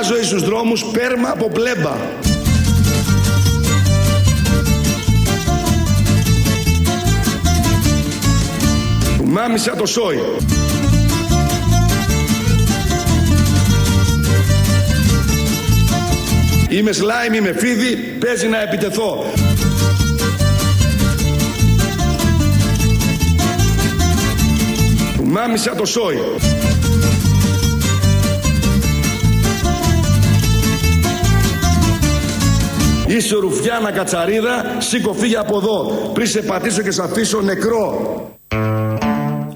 μια ζωή στους δρόμους πέρμα από πλέμπα. Μάμισα το σόι. Είμαι σλάιμ, είμαι φίδι, παίζει να επιτεθώ. Μάμισα το σόι. Είσαι ρουφιάνα κατσαρίδα, σήκω φύγε από εδώ, πριν σε πατήσω και σε αφήσω νεκρό.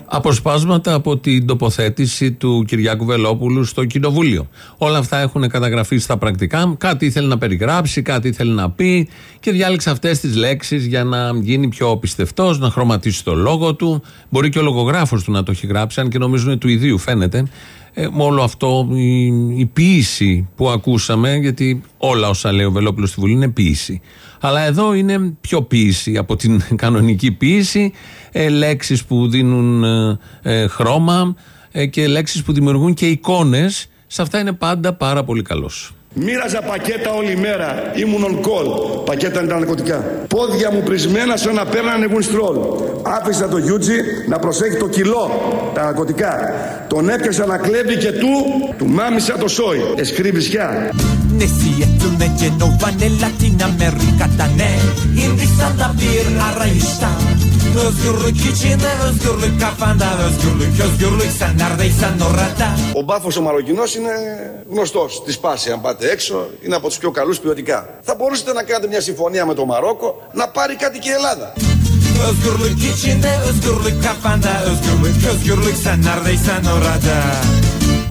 Αποσπάσματα από την τοποθέτηση του Κυριάκου Βελόπουλου στο Κοινοβούλιο. Όλα αυτά έχουν καταγραφεί στα πρακτικά. Κάτι ήθελε να περιγράψει, κάτι ήθελε να πει και διάλεξε αυτές τις λέξεις για να γίνει πιο πιστευτός, να χρωματίσει το λόγο του. Μπορεί και ο λογογράφος του να το έχει γράψει, αν και νομίζουν του ιδίου φαίνεται. Ε, όλο αυτό, η, η ποιήση που ακούσαμε, γιατί όλα όσα λέει ο Βελόπουλος στη Βουλή είναι ποιήση. Αλλά εδώ είναι πιο ποιήση από την κανονική ποιήση. Ε, λέξεις που δίνουν ε, ε, χρώμα ε, και λέξεις που δημιουργούν και εικόνες. Σε αυτά είναι πάντα πάρα πολύ καλός. Μοίραζα πακέτα όλη μέρα. Ήμουν on call. Πακέτα είναι τα ναρκωτικά. Πόδια μου πρισμένα σαν να παίρνανε γουνστρόλ. Άφησα το Γιούτζι να προσέχει το κιλό. Τα ναρκωτικά. Τον έπιασα να κλέβει και του, του μάμισα το σόι. Ο μπάρφο ο μαλλογικού είναι γνωστός, στη σπάσει αν πάτε έξω, είναι από τους πιο καλούς ποιοτικά. Θα μπορούσατε να κάνετε μια συμφωνία με το Μαρόκο, να πάρει κάτι και Ελλάδα.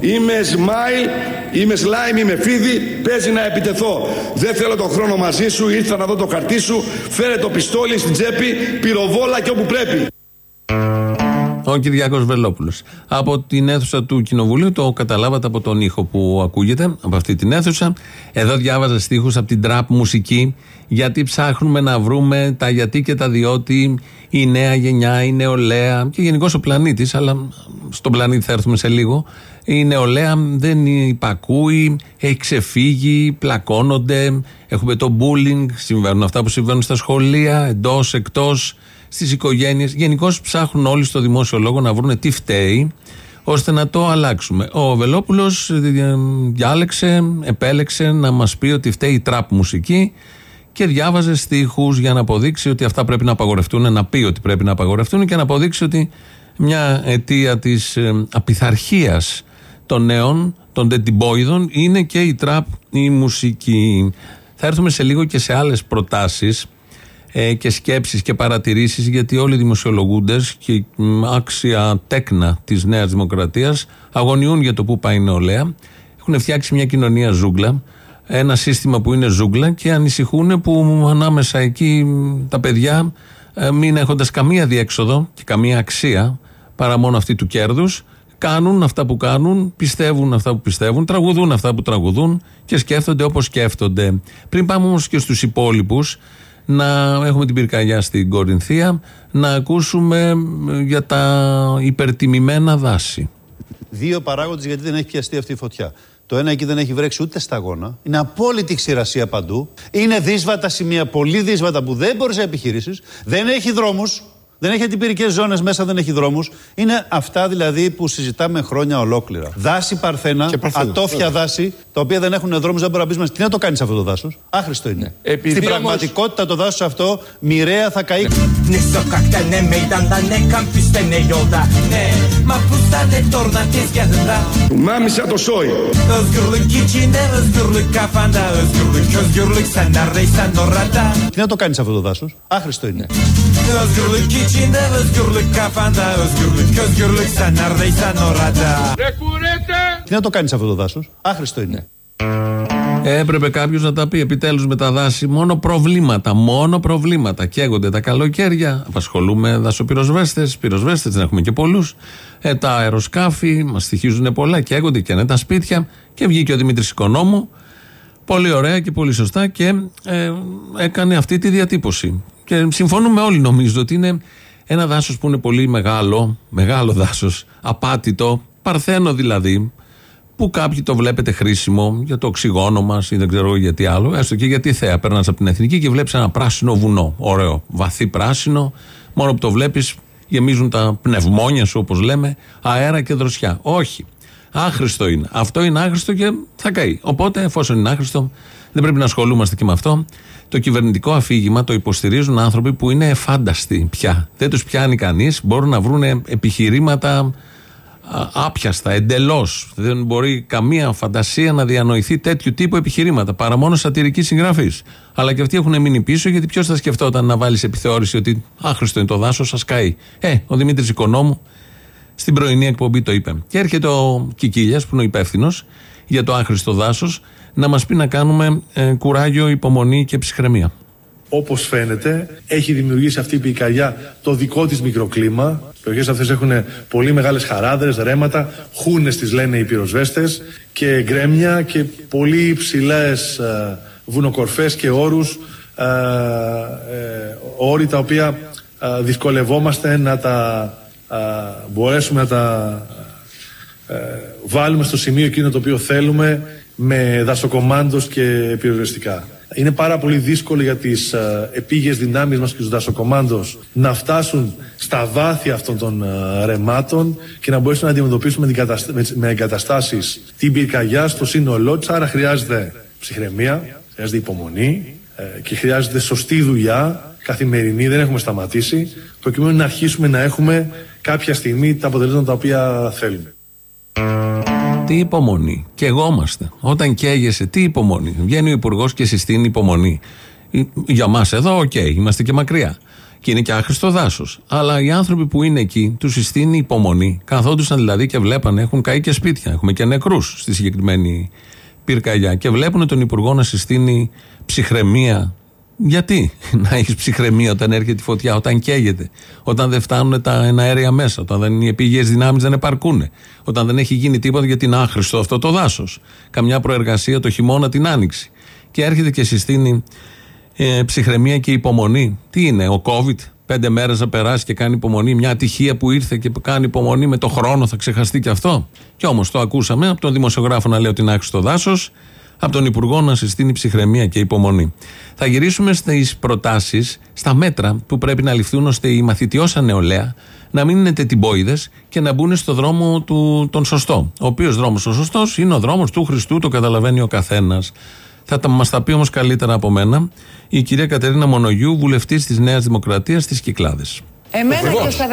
Είμαι smile, είμαι slime, είμαι φίδι, παίζει να επιτεθώ. Δεν θέλω τον χρόνο μαζί σου, ήρθα να δω το χαρτί σου, φέρε το πιστόλι στην τσέπη, πυροβόλα και όπου πρέπει. Ο Κυριάκο Βελόπουλος. Από την αίθουσα του Κοινοβουλίου, το καταλάβατε από τον ήχο που ακούγεται, από αυτή την αίθουσα. Εδώ διάβαζα στίχους από την τραπ μουσική, γιατί ψάχνουμε να βρούμε τα γιατί και τα διότι η νέα γενιά, η νεολαία και γενικώς ο πλανήτης, αλλά στον πλανήτη θα έρθουμε σε λίγο. Η νεολαία δεν υπακούει, έχει ξεφύγει, πλακώνονται, έχουμε το bullying, συμβαίνουν αυτά που συμβαίνουν στα σχολεία, εντός, εκτός στις οικογένειες. Γενικώς ψάχνουν όλοι στο δημόσιο λόγο να βρουν τι φταίει, ώστε να το αλλάξουμε. Ο Βελόπουλος διάλεξε, επέλεξε να μας πει ότι φταίει η τραπ μουσική και διάβαζε στίχους για να αποδείξει ότι αυτά πρέπει να απαγορευτούν, να πει ότι πρέπει να απαγορευτούν και να αποδείξει ότι μια αιτία της ε, απειθαρχίας των νέων, των τετιμπόιδων, είναι και η τραπ η μουσική. Θα έρθουμε σε λίγο και σε άλλες προτάσεις ε, και σκέψεις και παρατηρήσεις γιατί όλοι οι δημοσιολογούντες και μ, άξια τέκνα της Νέας Δημοκρατίας αγωνιούν για το που πάει η νεολαία. Έχουν φτιάξει μια κοινωνία ζούγκλα, ένα σύστημα που είναι ζούγκλα και ανησυχούν που ανάμεσα εκεί μ, τα παιδιά ε, μην έχοντας καμία διέξοδο και καμία αξία παρά μόνο αυτή του κέρδους κάνουν αυτά που κάνουν, πιστεύουν αυτά που πιστεύουν, τραγουδούν αυτά που τραγουδούν και σκέφτονται όπως σκέφτονται. Πριν πάμε όμως και στους υπόλοιπους, να έχουμε την πυρκαγιά στην Κορινθία, να ακούσουμε ε, για τα υπερτιμημένα δάση. Δύο παράγοντες γιατί δεν έχει πιαστεί αυτή η φωτιά. Το ένα εκεί δεν έχει βρέξει ούτε σταγόνα. Είναι απόλυτη ξηρασία παντού. Είναι δύσβατα σημεία, πολύ δύσβατα που δεν μπορείς να επιχειρήσεις. Δεν έχει δρόμους. Δεν έχει αντιπυρικές ζώνες μέσα, δεν έχει δρόμους. Είναι αυτά δηλαδή που συζητάμε χρόνια ολόκληρα. Δάση παρθένα, ατόφια δάση, τα οποία δεν έχουν δρόμους, δεν μπορείς να μπει μέσα. Τι να το κάνεις αυτό το δάσος; Άχρηστο είναι. Επειδή Στην όμως- πραγματικότητα το δάσος αυτό μοιραία θα καεί. Ne sokakta ne meydanda ne kampüste ne yolda Ne mahpusta ne torna tezgahında Του μάμισα το σόι. Özgürlük içinde özgürlük kafanda Özgürlük özgürlük sen neredeysen orada Τι να το κάνεις αυτό το δάσος; Άχρηστο είναι. Özgürlük içinde özgürlük kafanda Özgürlük özgürlük sen neredeysen orada Τι να το κάνεις αυτό το δάσος; Άχρηστο είναι. Έπρεπε κάποιος να τα πει επιτέλους με τα δάση. Μόνο προβλήματα. Μόνο προβλήματα. Καίγονται τα καλοκαίρια. Απασχολούμε δασοπυροσβέστες. Πυροσβέστες δεν έχουμε και πολλούς. Ε, τα αεροσκάφη μας στοιχίζουν πολλά. Καίγονται και είναι τα σπίτια. Και βγήκε ο Δημήτρης Οικονόμου. Πολύ ωραία και πολύ σωστά και ε, έκανε αυτή τη διατύπωση. Και συμφωνούμε όλοι νομίζω ότι είναι ένα δάσος που είναι πολύ μεγάλο, μεγάλο δάσος, απάτητο, παρθένο δηλαδή, που κάποιοι το βλέπετε χρήσιμο για το οξυγόνο μας ή δεν ξέρω γιατί άλλο, έστω και γιατί θέα. Περνάς από την εθνική και βλέπεις ένα πράσινο βουνό. Ωραίο, βαθύ πράσινο. Μόνο που το βλέπεις, γεμίζουν τα πνευμόνια σου, όπως λέμε, αέρα και δροσιά. Όχι. Άχρηστο είναι. Αυτό είναι άχρηστο και θα καεί. Οπότε, εφόσον είναι άχρηστο, δεν πρέπει να ασχολούμαστε και με αυτό. Το κυβερνητικό αφήγημα το υποστηρίζουν άνθρωποι που είναι εφάνταστοι πια. Δεν τους πιάνει κανείς. Μπορούν να βρουν επιχειρήματα άπιαστα, εντελώς. Δεν μπορεί καμία φαντασία να διανοηθεί τέτοιου τύπου επιχειρήματα παρά μόνο σατυρική συγγραφής. Αλλά και αυτοί έχουν μείνει πίσω γιατί ποιος θα σκεφτόταν να βάλεις επιθεώρηση ότι άχρηστο είναι το δάσος, σας καεί. Ε, ο Δημήτρης Οικονόμου στην πρωινή εκπομπή το είπε. Και έρχεται ο Κικίλιας, που είναι ο υπεύθυνος για το άχρηστο δάσος, να μας πει να κάνουμε ε, κουράγιο, υπομονή και ψυχραιμία. Όπως φαίνεται, έχει δημιουργήσει αυτή η πυρκαγιά το δικό της μικροκλίμα. Οι περιοχές αυτές έχουν πολύ μεγάλες χαράδρες, ρέματα, χούνες τις λένε οι πυροσβέστες και γκρέμια και πολύ υψηλές ε, βουνοκορφές και όρους. Ε, ε, όροι τα οποία ε, δυσκολευόμαστε να τα μπορέσουμε να τα βάλουμε στο σημείο εκείνο το οποίο θέλουμε με δασοκομάντος και πυροσβεστικά. Είναι πάρα πολύ δύσκολο για τις ε, επίγειες δυνάμεις μας και τους δασοκομάντος να φτάσουν στα βάθη αυτών των ε, ρεμάτων και να μπορέσουν να αντιμετωπίσουν με, με εγκαταστάσεις την πυρκαγιά στο σύνολό της. Άρα χρειάζεται ψυχραιμία, χρειάζεται υπομονή ε, και χρειάζεται σωστή δουλειά καθημερινή, δεν έχουμε σταματήσει, προκειμένου να αρχίσουμε να έχουμε κάποια στιγμή τα αποτελέσματα τα οποία θέλουμε. Τι υπομονή. Καιγόμαστε. Όταν καίγεσαι, τι υπομονή. Βγαίνει ο Υπουργός και συστήνει υπομονή. Για μας εδώ, OK, okay, είμαστε και μακριά. Και είναι και άχρηστο δάσος. Αλλά οι άνθρωποι που είναι εκεί, τους συστήνει υπομονή. Καθόντουσαν δηλαδή και βλέπανε, έχουν καεί και σπίτια. Έχουμε και νεκρούς στη συγκεκριμένη πυρκαγιά. Και βλέπουν τον Υπουργό να συστήνει ψυχραιμία, γιατί να έχεις ψυχραιμία όταν έρχεται η φωτιά, όταν καίγεται, όταν δεν φτάνουν τα εναέρια μέσα, όταν δεν, οι επίγειε δυνάμεις δεν επαρκούν, όταν δεν έχει γίνει τίποτα για την άχρηστο αυτό το δάσος. Καμιά προεργασία το χειμώνα την άνοιξη. Και έρχεται και συστήνει ε, ψυχραιμία και υπομονή. Τι είναι, ο COVID, πέντε μέρες να περάσει και κάνει υπομονή, μια ατυχία που ήρθε και κάνει υπομονή με το χρόνο θα ξεχαστεί και αυτό. Και όμως το ακούσαμε από τον δημοσιογράφο να λέει ότι είναι άχρηστο δάσος από τον Υπουργό να συστήνει ψυχραιμία και υπομονή. Θα γυρίσουμε στις προτάσεις, στα μέτρα που πρέπει να ληφθούν ώστε η μαθητιώσα νεολαία να μην είναι τετιμπόιδε και να μπουν στο δρόμο του, τον σωστό. Ο οποίος δρόμος ο σωστός είναι ο δρόμος του Χριστού, το καταλαβαίνει ο καθένας. Θα μας τα πει όμως καλύτερα από μένα η κυρία Κατερίνα Μονογιού, βουλευτής της Νέας Δημοκρατίας στι Κυκλάδε. Εμένα και στα 17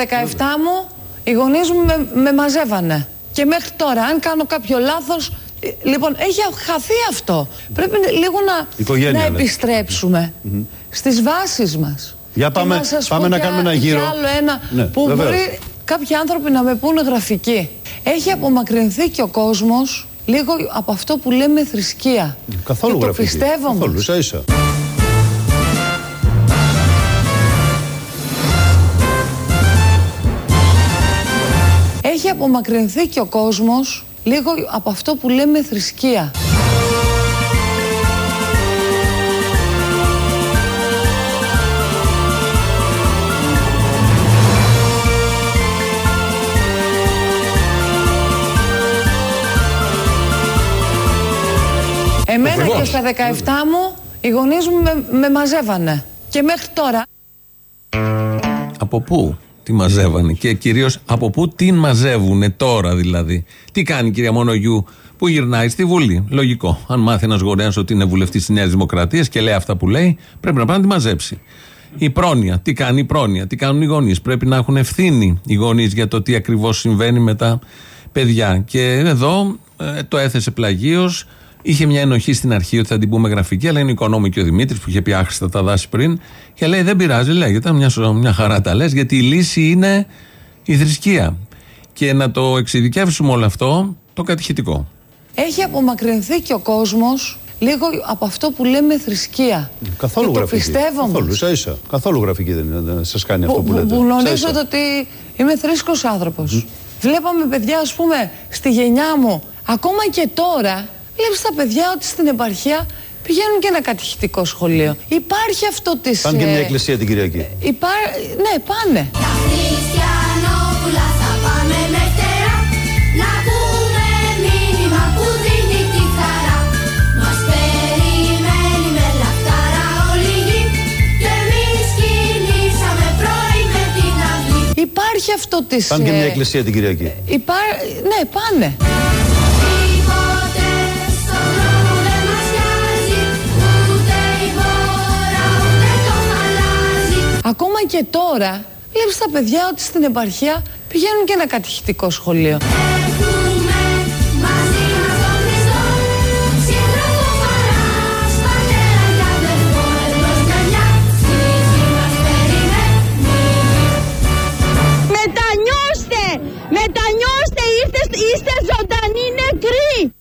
μου οι γονείς μου με, με μαζεύανε. Και μέχρι τώρα, αν κάνω κάποιο λάθος, Λοιπόν, έχει χαθεί αυτό. Πρέπει λίγο να, να επιστρέψουμε mm-hmm. στις βάσεις μας. Για πάμε, να, πάμε να κάνουμε ένα γύρο. Και άλλο ένα ναι, που βεβαίως. μπορεί κάποιοι άνθρωποι να με πούνε γραφική. Έχει απομακρυνθεί και ο κόσμος λίγο από αυτό που λέμε θρησκεία. Καθόλου και γραφική. Το πιστεύω Καθόλου, ίσα ίσα. Έχει απομακρυνθεί και ο κόσμος λίγο από αυτό που λέμε θρησκεία. Εμένα και στα 17 μου οι γονείς μου με, με μαζεύανε. Και μέχρι τώρα... Από πού; Τη μαζεύανε και κυρίως από πού την μαζεύουν τώρα δηλαδή. Τι κάνει η κυρία Μονογιού που γυρνάει στη Βουλή. Λογικό. Αν μάθει ένας γονέας ότι είναι βουλευτής της Νέας Δημοκρατίας και λέει αυτά που λέει, πρέπει να πάει να τη μαζέψει. Η πρόνοια. Τι κάνει η πρόνοια. Τι κάνουν οι γονείς. Πρέπει να έχουν ευθύνη οι γονείς για το τι ακριβώς συμβαίνει με τα παιδιά. Και εδώ ε, το έθεσε πλαγίως. Είχε μια ενοχή στην αρχή ότι θα την πούμε γραφική, αλλά είναι οικονόμη και ο Δημήτρης που είχε πει άχρηστα τα δάση πριν. Και λέει: Δεν πειράζει, λέγεται, μια, μια χαρά τα λες, γιατί η λύση είναι η θρησκεία. Και να το εξειδικεύσουμε όλο αυτό το κατηχητικό. Έχει απομακρυνθεί και ο κόσμος λίγο από αυτό που λέμε θρησκεία. Καθόλου και γραφική. Το πιστεύω Καθόλου, ίσα ίσα. Καθόλου γραφική δεν σας κάνει αυτό που, λέτε. Που γνωρίζετε ότι είμαι θρήσκος άνθρωπος. Mm. Βλέπαμε παιδιά, ας πούμε, στη γενιά μου, ακόμα και τώρα, Λέει στα παιδιά ότι στην επαρχία πηγαίνουν και ένα κατηχητικό σχολείο. Υπάρχει αυτό της. Πάνε και μια ε, εκκλησία την Κυριακή. Υπά... Ναι, πάνε. Υπάρχει αυτό της. Πάνε και μια ε, εκκλησία την Κυριακή. Υπά... Ναι, πάνε. Ακόμα και τώρα βλέπεις τα παιδιά ότι στην επαρχία πηγαίνουν και ένα κατηχητικό σχολείο. Μετανιώστε! Μετανιώστε! Είστε, είστε ζωντανοί νεκροί!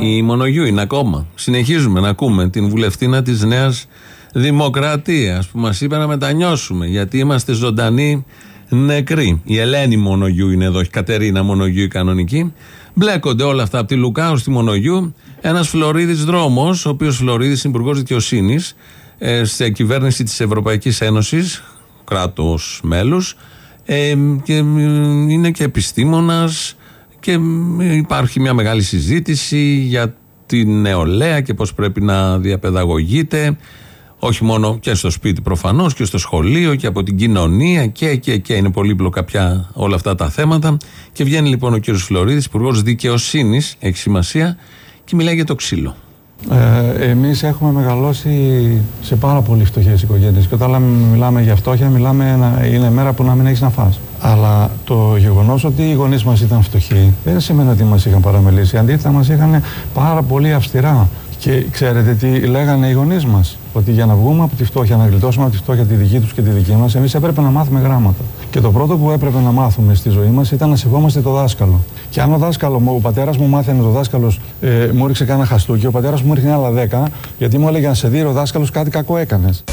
Η Μονογιού είναι ακόμα. Συνεχίζουμε να ακούμε την βουλευτήνα της Νέας Δημοκρατίας που μας είπε να μετανιώσουμε γιατί είμαστε ζωντανοί νεκροί. Η Ελένη Μονογιού είναι εδώ, η Κατερίνα Μονογιού η κανονική. Μπλέκονται όλα αυτά από τη Λουκάου στη Μονογιού. Ένας Φλωρίδης δρόμος, ο οποίος Φλωρίδης είναι υπουργός δικαιοσύνης ε, σε κυβέρνηση της Ευρωπαϊκής Ένωσης, κράτος μέλους ε, και ε, είναι και επιστήμονας και ε, υπάρχει μια μεγάλη συζήτηση για την νεολαία και πώς πρέπει να διαπαιδαγωγείται όχι μόνο και στο σπίτι προφανώς και στο σχολείο και από την κοινωνία και, και, και είναι πολύπλοκα πια όλα αυτά τα θέματα και βγαίνει λοιπόν ο κύριος Φλωρίδης, υπουργός δικαιοσύνης, έχει σημασία και μιλάει για το ξύλο. Ε, εμείς έχουμε μεγαλώσει σε πάρα πολύ φτωχές οικογένειες και όταν μιλάμε για φτώχεια μιλάμε να, είναι μέρα που να μην έχεις να φας. Αλλά το γεγονός ότι οι γονείς μας ήταν φτωχοί δεν σημαίνει ότι μας είχαν παραμελήσει. Αντίθετα μας είχαν πάρα πολύ αυστηρά. Και ξέρετε τι λέγανε οι γονείς μας, Ότι για να βγούμε από τη φτώχεια, να γλιτώσουμε από τη φτώχεια τη δική τους και τη δική μας, εμείς έπρεπε να μάθουμε γράμματα. Και το πρώτο που έπρεπε να μάθουμε στη ζωή μας ήταν να σεβόμαστε το δάσκαλο. Και αν ο δάσκαλο, ο πατέρας μου μάθαινε το δάσκαλος, ε, μου έριξε κάνα χαστούκι, ο πατέρας μου ρίχνει άλλα δέκα, γιατί μου έλεγε αν σε δει ο δάσκαλος κάτι κακό έκανες.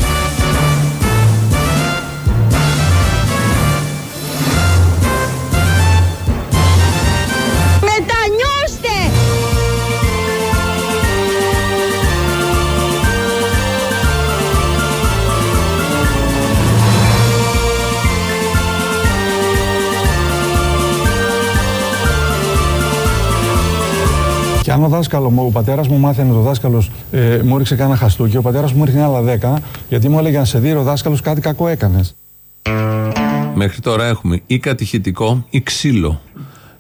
Και αν ο δάσκαλο, ο πατέρας μου μάθαινε το δάσκαλος, ε, μου έριξε κάνα χαστούκι, ο πατέρας μου ρίχνει άλλα δέκα, γιατί μου έλεγε αν σε δει ο δάσκαλος κάτι κακό έκανες. Μέχρι τώρα έχουμε ή κατηχητικό ή ξύλο.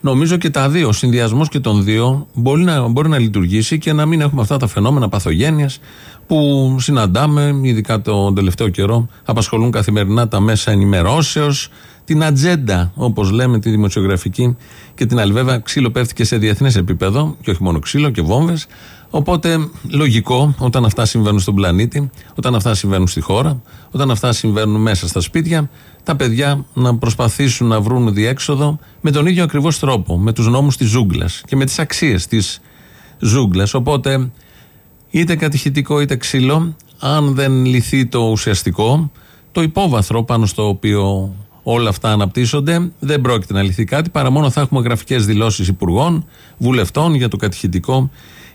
Νομίζω και τα δύο, ο συνδυασμός και των δύο μπορεί να, μπορεί να λειτουργήσει και να μην έχουμε αυτά τα φαινόμενα παθογένειας που συναντάμε, ειδικά τον τελευταίο καιρό, απασχολούν καθημερινά τα μέσα ενημερώσεως, την ατζέντα, όπως λέμε, τη δημοσιογραφική και την άλλη. Βέβαια, ξύλο πέφτει και σε διεθνές επίπεδο, και όχι μόνο ξύλο και βόμβες. Οπότε, λογικό, όταν αυτά συμβαίνουν στον πλανήτη, όταν αυτά συμβαίνουν στη χώρα, όταν αυτά συμβαίνουν μέσα στα σπίτια, τα παιδιά να προσπαθήσουν να βρουν διέξοδο με τον ίδιο ακριβώς τρόπο, με τους νόμους της ζούγκλας και με τις αξίες της ζούγκλας. Οπότε, είτε κατηχητικό είτε ξύλο, αν δεν λυθεί το ουσιαστικό, το υπόβαθρο πάνω στο οποίο όλα αυτά αναπτύσσονται, δεν πρόκειται να λυθεί κάτι παρά μόνο θα έχουμε γραφικές δηλώσεις υπουργών, βουλευτών για το κατηχητικό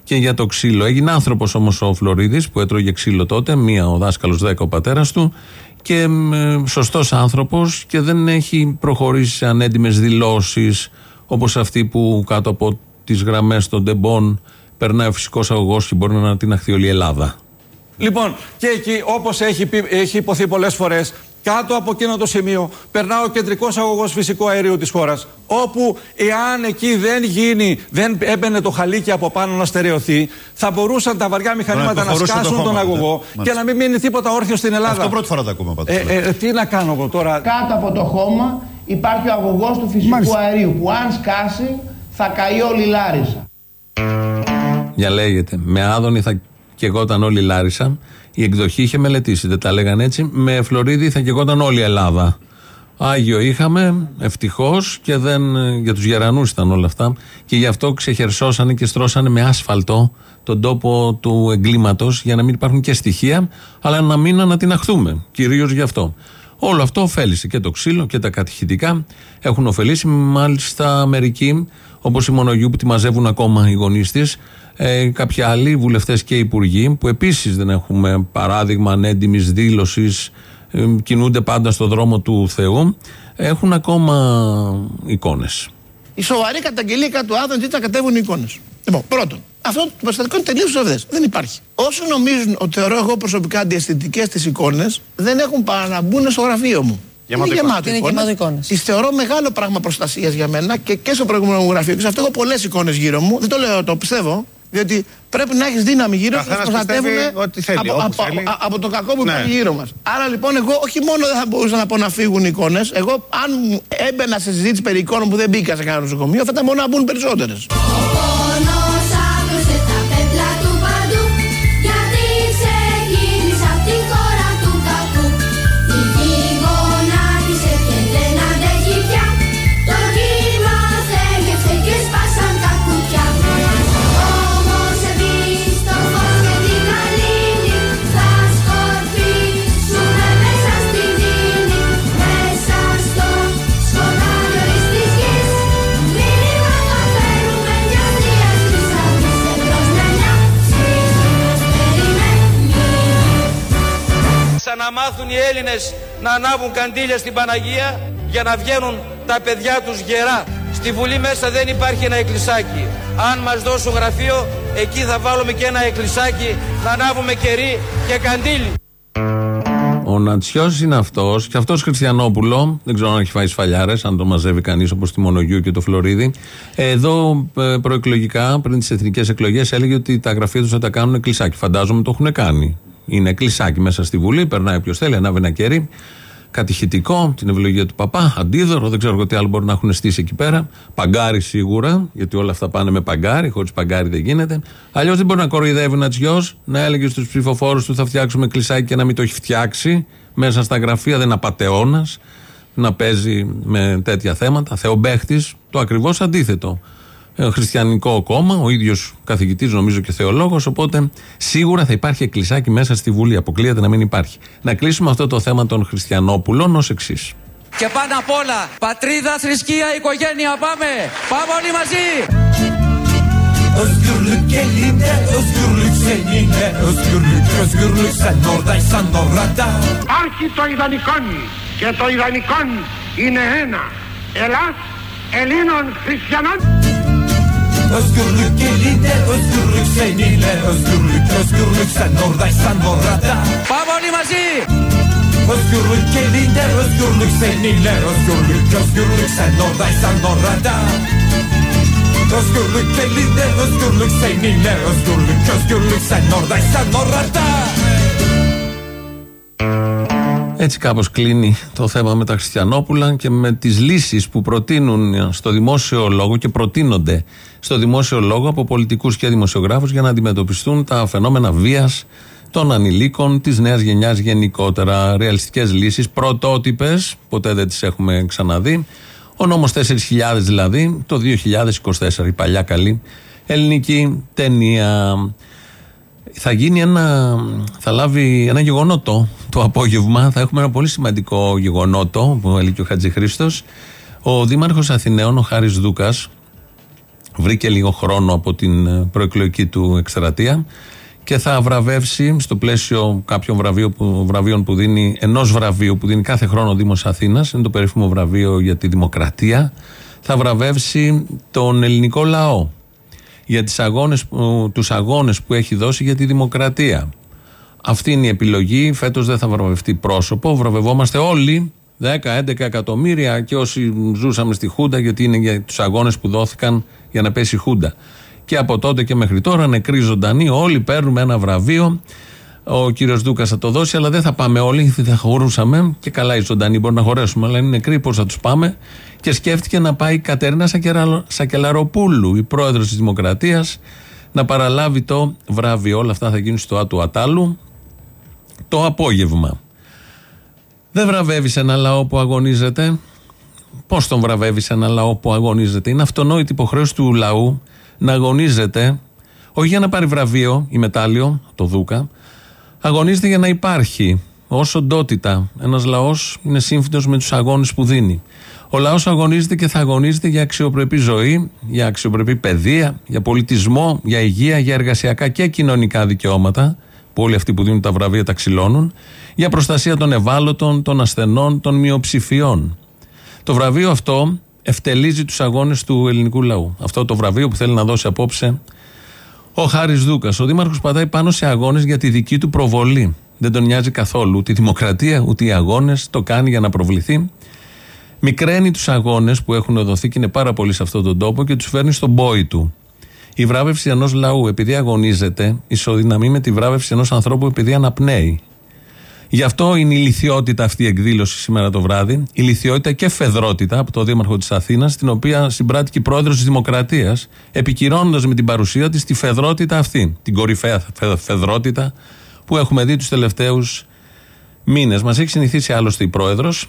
και για το ξύλο. Έγινε άνθρωπος όμως ο Φλωρίδης που έτρωγε ξύλο τότε, μία ο δάσκαλος, δέκα ο πατέρας του και σωστός άνθρωπος και δεν έχει προχωρήσει σε ανέντιμες δηλώσεις όπως αυτή που κάτω από τις γραμμές των τεμπών περνάει ο φυσικός αγωγός και μπορεί να ανατιναχθεί όλη η Ελλάδα. Λοιπόν, και εκεί, όπως έχει, πει- έχει υποθεί πολλές φορές, κάτω από εκείνο το σημείο περνά ο κεντρικός αγωγός φυσικού αερίου της χώρας. Όπου, εάν εκεί δεν γίνει, δεν έμπαινε το χαλίκι από πάνω να στερεωθεί, θα μπορούσαν τα βαριά μηχανήματα να υποχωρούσε το σκάσουν χώμα τον τότε. αγωγό και Μάλιστα. να μην μείνει τίποτα όρθιο στην Ελλάδα. Αυτό πρώτη φορά το ακούμε πάντως. Ε, ε, τι να κάνω εγώ τώρα; Κάτω από το χώμα υπάρχει ο αγωγός του φυσικού Μάλιστα. αερίου που αν σκάσει θα καεί όλη η Λάρισα. Διαλέγεται. Με άδωνη θα κεγόταν όλη η Λάρισα. Η εκδοχή είχε μελετήσει, δεν τα λέγαν έτσι. Με Φλωρίδη θα κεγόταν όλη η Ελλάδα. Άγιο είχαμε, ευτυχώς και δεν. Για τους γερανούς ήταν όλα αυτά. Και γι' αυτό ξεχερσώσανε και στρώσανε με άσφαλτο τον τόπο του εγκλήματος για να μην υπάρχουν και στοιχεία, αλλά να μην ανατιναχθούμε. Κυρίως γι' αυτό. Όλο αυτό ωφέλησε και το ξύλο και τα κατηχητικά έχουν ωφελήσει. Μάλιστα, μερικοί, όπως η Μονογιού που τη μαζεύουν ακόμα οι γονείς της, ε, κάποιοι άλλοι βουλευτές και υπουργοί, που επίσης δεν έχουμε παράδειγμα ανέντιμης δήλωσης, ε, κινούνται πάντα στο δρόμο του Θεού, έχουν ακόμα εικόνες. Η σοβαρή καταγγελία κάτω του Άδων ήταν να κατέβουν οι εικόνες. Λοιπόν, πρώτον, αυτό το περιστατικό είναι τελείως ψευδέ. Δεν υπάρχει. Όσοι νομίζουν ότι θεωρώ εγώ προσωπικά αντιαισθητικές τις εικόνες, δεν έχουν παρά να μπουν στο γραφείο μου. είναι γεμάτο Είναι γεμάτο εικόνες. Τις θεωρώ μεγάλο πράγμα προστασίας για μένα και, και στο προηγούμενο μου γραφείο. Και σε αυτό έχω πολλές εικόνες γύρω μου. Δεν το λέω, το πιστεύω. Διότι πρέπει να έχεις δύναμη γύρω σου να Καθένας προστατεύουν πιστεύει ό,τι θέλει, από, όπου από, θέλει. α- από το κακό που Ναι. υπάρχει γύρω μας. Άρα λοιπόν, εγώ όχι μόνο δεν θα μπορούσα να πω να φύγουν εικόνες, εγώ αν μου έμπαινα σε συζήτηση περί εικόνων που δεν μπήκα σε κανένα νοσοκομείο, θα ήταν μόνο να μπουν περισσότερες. Ξαναμάθουν οι Έλληνες να ανάβουν καντήλια στην Παναγία για να βγαίνουν τα παιδιά τους γερά. Στη Βουλή μέσα δεν υπάρχει ένα εκκλησάκι. Αν μας δώσουν γραφείο, εκεί θα βάλουμε και ένα εκκλησάκι να ανάβουμε κερί και καντήλι. Ο Νατσιό είναι αυτός και αυτός Χριστιανόπουλο. Δεν ξέρω αν έχει φάει σφαλιάρες, αν το μαζεύει κανείς όπως τη Μονογιού και το Φλωρίδι. Εδώ ε, προεκλογικά, πριν τις εθνικές εκλογές, έλεγε ότι τα γραφεία τους θα τα κάνουν κλεισάκι. Φαντάζομαι το έχουν κάνει. Είναι κλεισάκι μέσα στη Βουλή, περνάει όποιος θέλει, ανάβει ένα κερί. Κατηχητικό, την ευλογία του παπά, αντίδωρο, δεν ξέρω εγώ τι άλλο μπορεί να έχουν στήσει εκεί πέρα. Παγκάρι σίγουρα, γιατί όλα αυτά πάνε με παγκάρι, χωρίς παγκάρι δεν γίνεται. Αλλιώς δεν μπορεί να κοροϊδεύει ένα τσιό, να έλεγε στους ψηφοφόρους του θα φτιάξουμε κλεισάκι και να μην το έχει φτιάξει μέσα στα γραφεία, δεν είναι απαταιώνας να παίζει με τέτοια θέματα. Θεομπέχτη, το ακριβώς αντίθετο. Ε, Χριστιανικό κόμμα, ο ίδιος καθηγητής, νομίζω και θεολόγος. Οπότε σίγουρα θα υπάρχει εκκλησάκι μέσα στη Βουλή. Αποκλείεται να μην υπάρχει. Να κλείσουμε αυτό το θέμα των Χριστιανόπουλων ως εξής. Και πάνω απ' όλα, πατρίδα, θρησκεία, οικογένεια, πάμε! Πάμε όλοι μαζί! Özgürlük elinde, özgürlük seninle Özgürlük, özgürlük sen oradaysan orada Υπάρχει το ιδανικόν και το ιδανικόν είναι ένα. Ελλάς Ελλήνων χριστιανών. Özgürlük elinde özgürlük seninle. Özgürlük özgürlük sen oradaysan orada. Vamos Limacı Özgürlük elinde özgürlük seninle. Özgürlük özgürlük sen oradaysan orada. Özgürlük elinde özgürlük seninle. Özgürlük özgürlük sen oradaysan orada. Έτσι κάπως κλείνει το θέμα με τα Χριστιανόπουλα και με τις λύσεις που προτείνουν στο δημόσιο λόγο και προτείνονται στο δημόσιο λόγο από πολιτικούς και δημοσιογράφους για να αντιμετωπιστούν τα φαινόμενα βίας των ανηλίκων της νέας γενιάς γενικότερα. Ρεαλιστικές λύσεις, πρωτότυπες, ποτέ δεν τις έχουμε ξαναδεί. Ο νόμος 4.000 δηλαδή, το 2024, η παλιά καλή ελληνική ταινία θα γίνει ένα. θα λάβει ένα γεγονότο το απόγευμα. Θα έχουμε ένα πολύ σημαντικό γεγονότο που έλεγε ο Χατζηχρήστο. Ο Δήμαρχος Αθηναίων, ο Χάρης Δούκας, βρήκε λίγο χρόνο από την ε, προεκλογική του εκστρατεία και θα βραβεύσει στο πλαίσιο κάποιων βραβείων που, βραβείων που δίνει, ενός βραβείου που δίνει κάθε χρόνο ο Δήμος Αθήνας, είναι το περίφημο βραβείο για τη δημοκρατία, θα βραβεύσει τον ελληνικό λαό για τις αγώνες, που- τους αγώνες που έχει δώσει για τη δημοκρατία. Αυτή είναι η επιλογή. Φέτος δεν θα βραβευτεί πρόσωπο. Βραβευόμαστε όλοι, 10-11 εκατομμύρια και όσοι ζούσαμε στη Χούντα, γιατί είναι για τους αγώνες που δόθηκαν για να πέσει η Χούντα. Και από τότε και μέχρι τώρα, νεκροί ζωντανοί, όλοι παίρνουμε ένα βραβείο. Ο κύριος Δούκας θα το δώσει, αλλά δεν θα πάμε όλοι, γιατί θα χωρούσαμε. Και καλά, οι ζωντανοί μπορεί να χωρέσουμε, αλλά είναι νεκροί, πώς θα τους πάμε. Και σκέφτηκε να πάει η Κατερίνα Σακερα- Σακελαροπούλου, η πρόεδρος της Δημοκρατίας, να παραλάβει το βραβείο. Όλα αυτά θα γίνουν στο Άτου Ατάλου το απόγευμα. Δεν βραβεύει ένα λαό που αγωνίζεται. Πώς τον βραβεύει ένα λαό που αγωνίζεται; Είναι αυτονόητη υποχρέωση του λαού να αγωνίζεται, όχι για να πάρει βραβείο ή μετάλλιο, το Δούκα, αγωνίζεται για να υπάρχει ως οντότητα. Ένας λαός είναι σύμφωνο με τους αγώνες που δίνει. Ο λαός αγωνίζεται και θα αγωνίζεται για αξιοπρεπή ζωή, για αξιοπρεπή παιδεία, για πολιτισμό, για υγεία, για εργασιακά και κοινωνικά δικαιώματα, που όλοι αυτοί που δίνουν τα βραβεία τα ξυλώνουν, για προστασία των ευάλωτων, των ασθενών, των μειοψηφιών. Το βραβείο αυτό ευτελίζει τους αγώνες του ελληνικού λαού. Αυτό το βραβείο που θέλει να δώσει απόψε ο Χάρης Δούκας. Ο Δήμαρχος πατάει πάνω σε αγώνες για τη δική του προβολή. Δεν τον νοιάζει καθόλου ούτε η δημοκρατία ούτε οι αγώνες. Το κάνει για να προβληθεί. Μικραίνει τους αγώνες που έχουν δοθεί και είναι πάρα πολλοί σε αυτόν τον τόπο και τους φέρνει στον πόη του. Η βράβευση ενός λαού επειδή αγωνίζεται ισοδυναμεί με τη βράβευση ενός ανθρώπου επειδή αναπνέει. Γι' αυτό είναι η λυθιότητα αυτή η εκδήλωση σήμερα το βράδυ. Η λυθιότητα και φεδρότητα από το Δήμαρχο της Αθήνας, την οποία συμπράττει και η πρόεδρος της Δημοκρατίας, επικυρώνοντας με την παρουσία της τη φεδρότητα αυτή. Την κορυφαία φε- φεδρότητα που έχουμε δει τους τελευταίους μήνες. Μας έχει συνηθίσει άλλωστε η πρόεδρος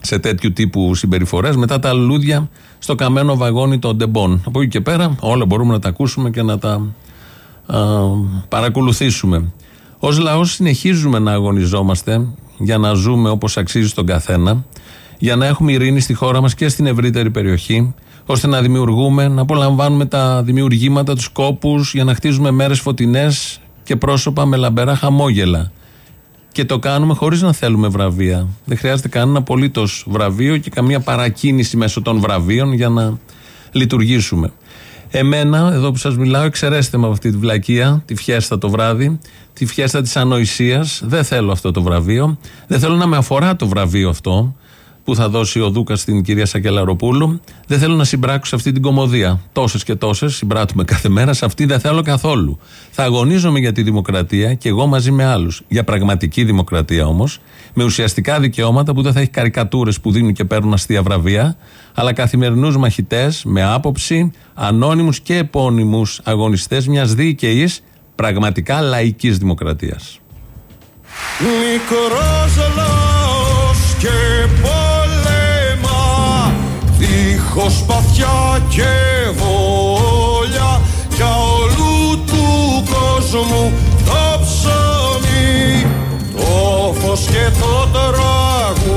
σε τέτοιου τύπου συμπεριφορές μετά τα λουλούδια στο καμένο βαγόνι των ντεμπών. Από εκεί και πέρα όλα μπορούμε να τα ακούσουμε και να τα α, παρακολουθήσουμε. Ω λαός συνεχίζουμε να αγωνιζόμαστε για να ζούμε όπως αξίζει στον καθένα, για να έχουμε ειρήνη στη χώρα μας και στην ευρύτερη περιοχή, ώστε να δημιουργούμε, να απολαμβάνουμε τα δημιουργήματα, τους κόπους, για να χτίζουμε μέρες φωτεινές και πρόσωπα με λαμπερά χαμόγελα. Και το κάνουμε χωρίς να θέλουμε βραβεία. Δεν χρειάζεται κανένα απολύτως βραβείο και καμία παρακίνηση μέσω των βραβείων για να λειτουργήσουμε. Εμένα, εδώ που σας μιλάω, εξαιρέστε με από αυτή τη βλακεία, τη φιέστα το βράδυ, τη φιέστα της ανοησίας. Δεν θέλω αυτό το βραβείο. Δεν θέλω να με αφορά το βραβείο αυτό που θα δώσει ο Δούκας στην κυρία Σακελαροπούλου. Δεν θέλω να συμπράξω σε αυτή την κομμωδία. Τόσες και τόσες συμπράττουμε κάθε μέρα. Σε αυτή δεν θέλω καθόλου. Θα αγωνίζομαι για τη δημοκρατία και εγώ μαζί με άλλους. Για πραγματική δημοκρατία όμως. Με ουσιαστικά δικαιώματα που δεν θα έχει καρικατούρες που δίνουν και παίρνουν αστεία βραβεία. Αλλά καθημερινούς μαχητές με άποψη, ανώνυμους και επώνυμους αγωνιστές μιας δίκαιη, πραγματικά λαϊκής δημοκρατίας. Μικρός Δίχως παθιά και βόλια Για όλου του κόσμου το ψωμί. Το φως και το τραγούδι.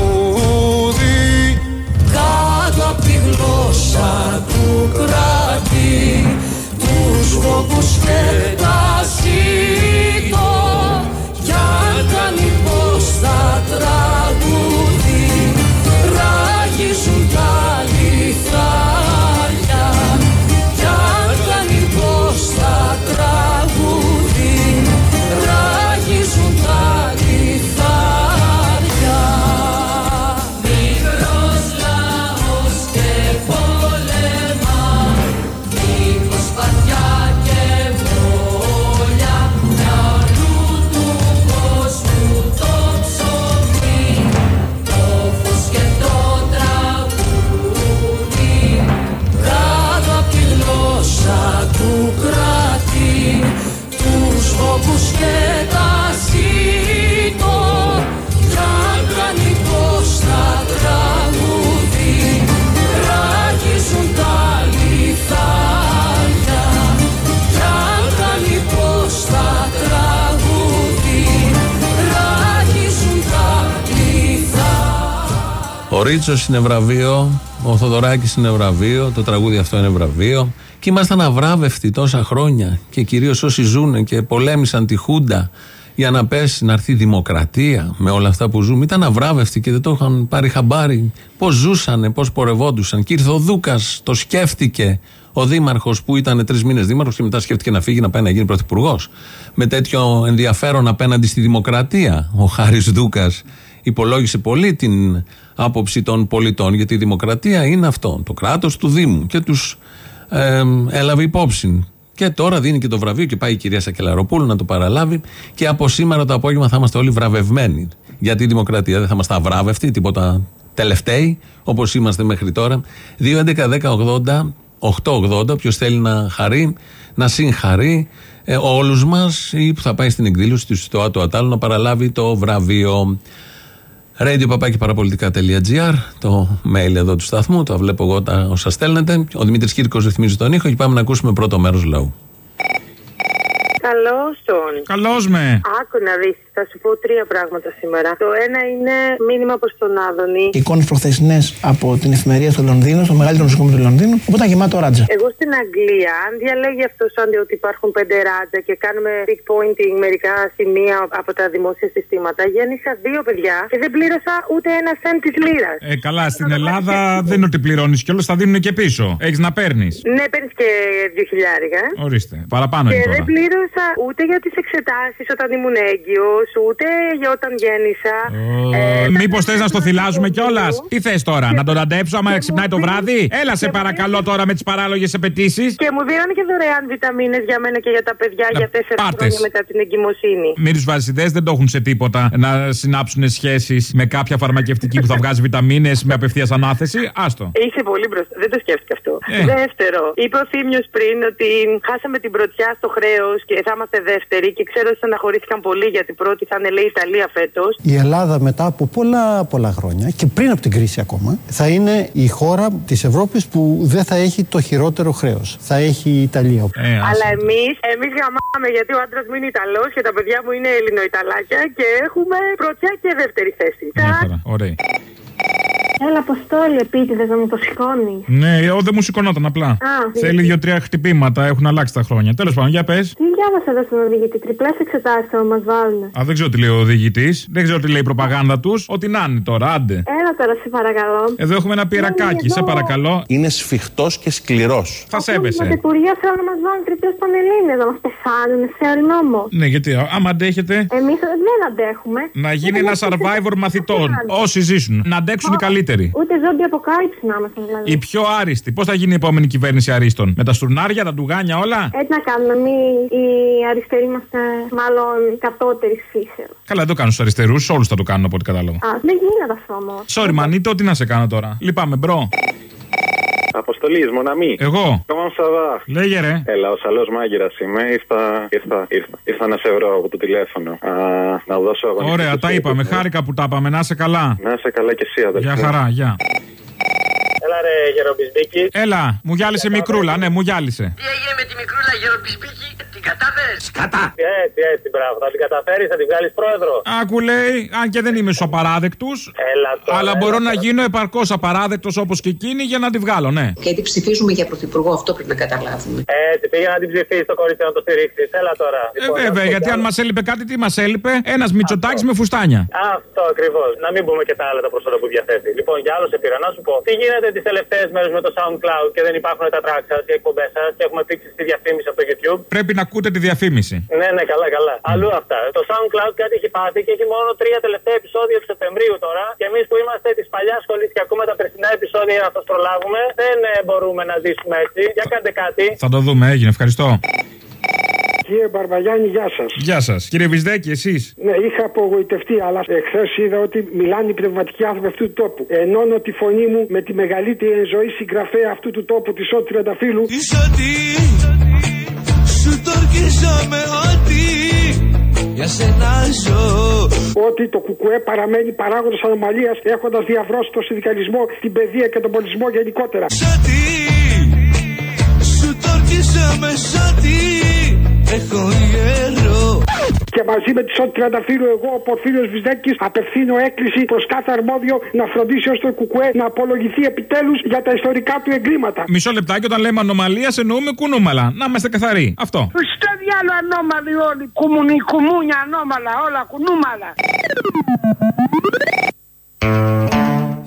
Κάτω απ' τη γλώσσα του κράτη τους βόγκους και τα Ρίτσο είναι βραβείο, ο Θοδωράκης είναι βραβείο, το τραγούδι αυτό είναι βραβείο. Και ήμασταν αβράβευτοι τόσα χρόνια. Και κυρίως όσοι ζουν και πολέμησαν τη Χούντα για να πέσει, να έρθει η δημοκρατία με όλα αυτά που ζούμε. Ήταν αβράβευτοι και δεν το είχαν πάρει χαμπάρι. Πώς ζούσανε, πώς πορευόντουσαν. Και ήρθε ο Δούκας, το σκέφτηκε. Ο Δήμαρχος που ήταν τρεις μήνες Δήμαρχος και μετά σκέφτηκε να φύγει να πάει να γίνει Πρωθυπουργός. Με τέτοιο ενδιαφέρον απέναντι στη δημοκρατία. Ο Χάρης Δούκας υπολόγισε πολύ την άποψη των πολιτών γιατί η δημοκρατία είναι αυτό. Το κράτος του Δήμου και τους ε, έλαβε υπόψη. Και τώρα δίνει και το βραβείο και πάει η κυρία Σακελαροπούλου να το παραλάβει. Και από σήμερα το απόγευμα θα είμαστε όλοι βραβευμένοι για τη δημοκρατία. Δεν θα είμαστε αβράβευτοι, τίποτα τελευταίοι, όπως είμαστε μέχρι τώρα. 2.11.10.80 880, όποιο θέλει να χαρεί, να συγχαρεί ε, όλους μας ή που θα πάει στην εκδήλωση του στο Άτο Ατάλου να παραλάβει το βραβείο. Radio το mail εδώ του σταθμού, το βλέπω εγώ τα όσα στέλνετε. Ο Δημήτρης Κύρκο ρυθμίζει τον ήχο και πάμε να ακούσουμε πρώτο μέρος λαού. Καλώς τον. Καλώς με. Άκου να δεις, θα σου πω τρία πράγματα σήμερα. Το ένα είναι μήνυμα προς τον Άδωνη. Εικόνες προχθεσινέ από την εφημερία στο Λονδίνο, στο μεγαλύτερο νοσοκομείο του Λονδίνου, όπου ήταν γεμάτο ράτζα. Εγώ στην Αγγλία, αν διαλέγει αυτός σαν ότι υπάρχουν πέντε ράτζα και κάνουμε big pointing μερικά σημεία από τα δημόσια συστήματα, γέννησα δύο παιδιά και δεν πλήρωσα ούτε ένα σεν της λίρας. Ε, καλά, στην Ελλάδα δεν είναι ότι πληρώνεις κιόλας, θα δίνουν και πίσω. Έχεις να παίρνεις. Ναι, παίρνεις και δύο χιλιάρικα. Ορίστε. Παραπάνω Και είναι δεν τώρα. πλήρωσα πλήρωσα ούτε για τις εξετάσεις όταν ήμουν έγκυος, ούτε για όταν γέννησα. Ε, Μήπως θες να στο θυλάζουμε κιόλας; Τι θες τώρα, να τον αντέψω άμα ξυπνάει το βράδυ; Έλα σε παρακαλώ τώρα με τις παράλογες απαιτήσεις. Και μου δίνανε και δωρεάν βιταμίνες για μένα και για τα παιδιά για τέσσερα πάρτες. χρόνια μετά την εγκυμοσύνη. Μην τους βάζεις ιδέες, δεν το έχουν σε τίποτα να συνάψουν σχέσεις με κάποια φαρμακευτική που θα βγάζει βιταμίνες με απευθείας ανάθεση. Άστο. Είσαι πολύ μπροστά. Δεν το σκέφτηκα αυτό. Ε. Δεύτερο, είπε ο Θήμιος πριν ότι χάσαμε την πρωτιά στο χρέος και θα είμαστε δεύτεροι. Και ξέρω ότι στεναχωρήθηκαν πολύ γιατί πρώτη θα είναι λέει η Ιταλία φέτος. Η Ελλάδα μετά από πολλά πολλά χρόνια και πριν από την κρίση ακόμα θα είναι η χώρα της Ευρώπης που δεν θα έχει το χειρότερο χρέος. Θα έχει η Ιταλία. Αλλά εμείς εμείς γαμάμε γιατί ο άντρας μου είναι Ιταλός και τα παιδιά μου είναι Ελληνοϊταλάκια και έχουμε πρωτιά και δεύτερη θέση. Ωραία. Έλα, Αποστόλη, επίτηδες να μου το σηκώνεις. Ναι, εγώ δεν μου σηκωνόταν απλά. Α, Θέλει δύο-τρία χτυπήματα, έχουν αλλάξει τα χρόνια. Τέλος πάντων, για πες. Τι διάβασα εδώ στον οδηγητή, τριπλές εξετάσεις θα μας βάλουν. Α, δεν ξέρω τι λέει ο οδηγητής, δεν ξέρω τι λέει η προπαγάνδα τους. Ό,τι να είναι τώρα, άντε. Έλα τώρα, σε παρακαλώ. Εδώ έχουμε ένα πυρακάκι, σε παρακαλώ. Είναι σφιχτός και σκληρός. Θα Τα σέβεσαι. Υπουργεία θέλουν να μας βάλουν τριπλές πανελίνες, να μας πεθάνουν σε νόμο. Ναι, γιατί άμα αντέχετε. Εμείς δεν αντέχουμε. Να γίνει ένα survivor μαθητών. Όσοι ζήσουν. Να αντέξουν οι καλύτεροι. Ούτε ζόμπι αποκάλυψη να είμαστε δηλαδή. Οι πιο άριστοι. Πώς θα γίνει η επόμενη κυβέρνηση αρίστων; Με τα στουρνάρια, τα ντουγάνια, όλα; Έτσι να κάνουμε. Εμείς οι αριστεροί είμαστε μάλλον κατώτερη φύσεως. Καλά, δεν το κάνουν στους αριστερούς. Όλους θα το κάνουν από ό,τι κατάλαβα. Α, δεν γίνεται αυτό όμως. Sorry, μανίτο, τι να σε κάνω τώρα; Λυπάμαι, bro. Αποστόλης, mon ami. Εγώ. Comment ça va? Λέγε ρε. Έλα, ο σαλός μάγειρας είμαι. Ήρθα, ήρθα, ήρθα, ήρθα να σε βρω από το τηλέφωνο. Α, να δώσω αγωνιστική Ωραία, τα προσοχή. είπαμε. Χάρηκα που τα είπαμε. Να είσαι καλά. Να είσαι καλά και εσύ, αδερφέ. Γεια χαρά, γεια. Έλα, ρε, γερομπισμπίκη. Έλα, μου γυάλισε μικρούλα, ναι, μου γυάλισε. Τι έγινε με τη μικρούλα γερομπισμπίκη, την κατάφερε. Σκατά. Έτσι, έτσι, μπράβο. Θα την καταφέρεις, θα την βγάλεις πρόεδρο. Άκου λέει, αν και δεν είμαι στου απαράδεκτου. Έλα τώρα. Αλλά μπορώ να γίνω επαρκώς απαράδεκτος όπως και εκείνη για να τη βγάλω, ναι. Γιατί ψηφίζουμε για πρωθυπουργό, αυτό πρέπει να καταλάβουμε. Έτσι, πήγα να την ψηφίσει το κορίτσι να το στηρίξεις. Έλα τώρα. Ε, βέβαια, γιατί αν μας έλειπε κάτι, τι μας έλειπε, ένας μυτσοτάκι με φουστάνια. Αυτό ακριβώς. Να μην πούμε και τα άλλα τα προσόντα που διαθέτει. Λοιπόν, για άλλο σε πήρα να σου πω. Τι γίνεται τις τελευταίες μέρες με το SoundCloud και δεν υπάρχουν τα track σας και εκπομπές σας και έχουμε πήξει στη διαφήμιση από το YouTube; Πρέπει να ακούτε τη διαφήμιση. Ναι, ναι, καλά, καλά. Αλλού αυτά. Το SoundCloud κάτι έχει πάθει και έχει μόνο τρία τελευταία επεισόδια του Σεπτεμβρίου τώρα. Και εμείς που είμαστε της παλιάς σχολής και ακούμε τα περσινά επεισόδια για να σας προλάβουμε, δεν ε, μπορούμε να ζήσουμε έτσι. Για κάντε κάτι. Θα το δούμε, έγινε, ευχαριστώ. Κύριε Μπαρβαγιάννη, γεια σας. Γεια σας. Κύριε Βυσδέκη, εσείς; Ναι, είχα απογοητευτεί, αλλά εχθές είδα ότι μιλάνε οι πνευματικοί άνθρωποι αυτού του τόπου. Ενώνω τη φωνή μου με τη μεγαλύτερη εν ζωή συγγραφέα αυτού του τόπου, της Σότη Τριανταφύλου. Είσαι ότι σου το ορκίζομαι ότι για σένα ζω Ότι το κουκουέ παραμένει παράγοντας ανομαλίας έχοντας διαβρώσει τον συνδικαλισμό, την παιδεία και τον πολιτισμό γενικότερα. Ότι σου το ορκίζομαι ότι έχω ιερό Και μαζί με τη Σότη Τριανταφύλου, εγώ, ο Πορφύριος Βυσδέκης, απευθύνω έκκληση προς κάθε αρμόδιο να φροντίσει ω το κουκουέ να απολογηθεί επιτέλους για τα ιστορικά του εγκλήματα. Μισό λεπτάκι, όταν λέμε ανομαλία, εννοούμε κουνούμαλα. Να είμαστε καθαροί. Αυτό. Στο διάλογο ανώμαλοι όλοι. Κουμουνι, κουμούνια ανώμαλα, όλα κουνούμαλα.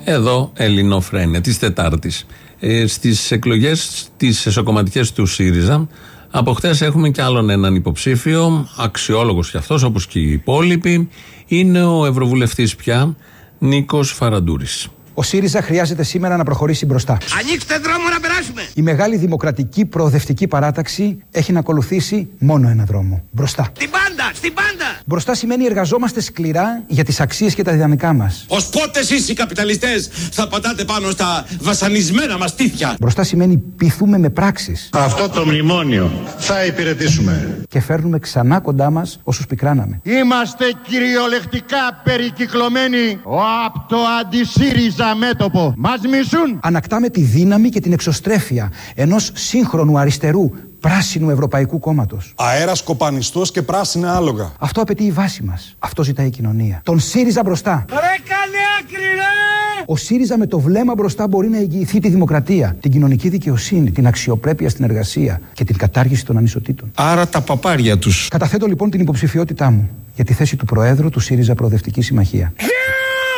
Εδώ Ελληνοφρένια της Τετάρτης. Ε, Στις εκλογές τι εσωκομματικές του ΣΥΡΙΖΑ, από χτε έχουμε και άλλον έναν υποψήφιο, αξιόλογος κι αυτός όπως και οι υπόλοιποι. Είναι ο Ευρωβουλευτής πια, Νίκος Φαραντούρης. Ο ΣΥΡΙΖΑ χρειάζεται σήμερα να προχωρήσει μπροστά. Ανοίξτε δρόμο να περάσουμε. Η μεγάλη δημοκρατική προοδευτική παράταξη έχει να ακολουθήσει μόνο ένα δρόμο. Μπροστά. Στην πάντα, στην πάντα. Μπροστά σημαίνει εργαζόμαστε σκληρά για τις αξίες και τα δυναμικά μας. Ω πότες εσείς οι καπιταλιστές θα πατάτε πάνω στα βασανισμένα μας τύφια. Μπροστά σημαίνει πειθούμε με πράξεις. Αυτό το μνημόνιο θα υπηρετήσουμε. Και φέρνουμε ξανά κοντά μας όσους πικράναμε. Είμαστε κυριολεκτικά περικυκλωμένοι από το αντισύριζα μέτωπο. Μας μισούν. Ανακτάμε τη δύναμη και την εξωστρέφεια ενός σύγχρονου αριστερού πράσινου Ευρωπαϊκού Κόμματος. Αέρας κοπανιστός και πράσινα άλογα. Αυτό απαιτεί η βάση μας. Αυτό ζητάει η κοινωνία. Τον ΣΥΡΙΖΑ μπροστά. Ρε καλέ άκρη ρε. Ο ΣΥΡΙΖΑ με το βλέμμα μπροστά μπορεί να εγγυηθεί τη δημοκρατία, την κοινωνική δικαιοσύνη, την αξιοπρέπεια στην εργασία και την κατάργηση των ανισοτήτων. Άρα τα παπάρια τους. Καταθέτω λοιπόν την υποψηφιότητά μου για τη θέση του Προέδρου του ΣΥΡΙΖΑ Προοδευτική Συμμαχία.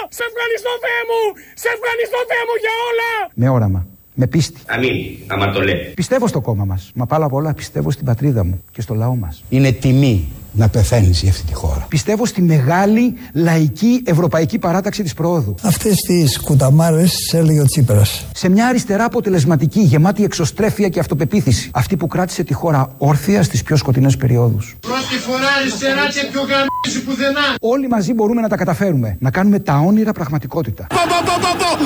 Σε ευχαριστώ Θεέ μου. Σε ευχαριστώ Θεέ μου για όλα. Με όραμα, Με πίστη. Αμήν, αμαρτωλέ. Πιστεύω στο κόμμα μας. Μα πάνω απ' όλα πιστεύω στην πατρίδα μου και στο λαό μας. Είναι τιμή να πεθαίνεις για αυτή τη χώρα. Πιστεύω στη μεγάλη λαϊκή ευρωπαϊκή παράταξη της προόδου. Αυτές τις κουταμάρες έλεγε ο Τσίπρας. Σε μια αριστερά αποτελεσματική, γεμάτη εξωστρέφεια και αυτοπεποίθηση. Αυτή που κράτησε τη χώρα όρθια στις πιο σκοτεινές περιόδους. Πρώτη φορά αριστερά και πιο γαμίσει πουθενά. Όλοι μαζί μπορούμε να τα καταφέρουμε. Να κάνουμε τα όνειρα πραγματικότητα. Πο, πο, πο, πο, πο.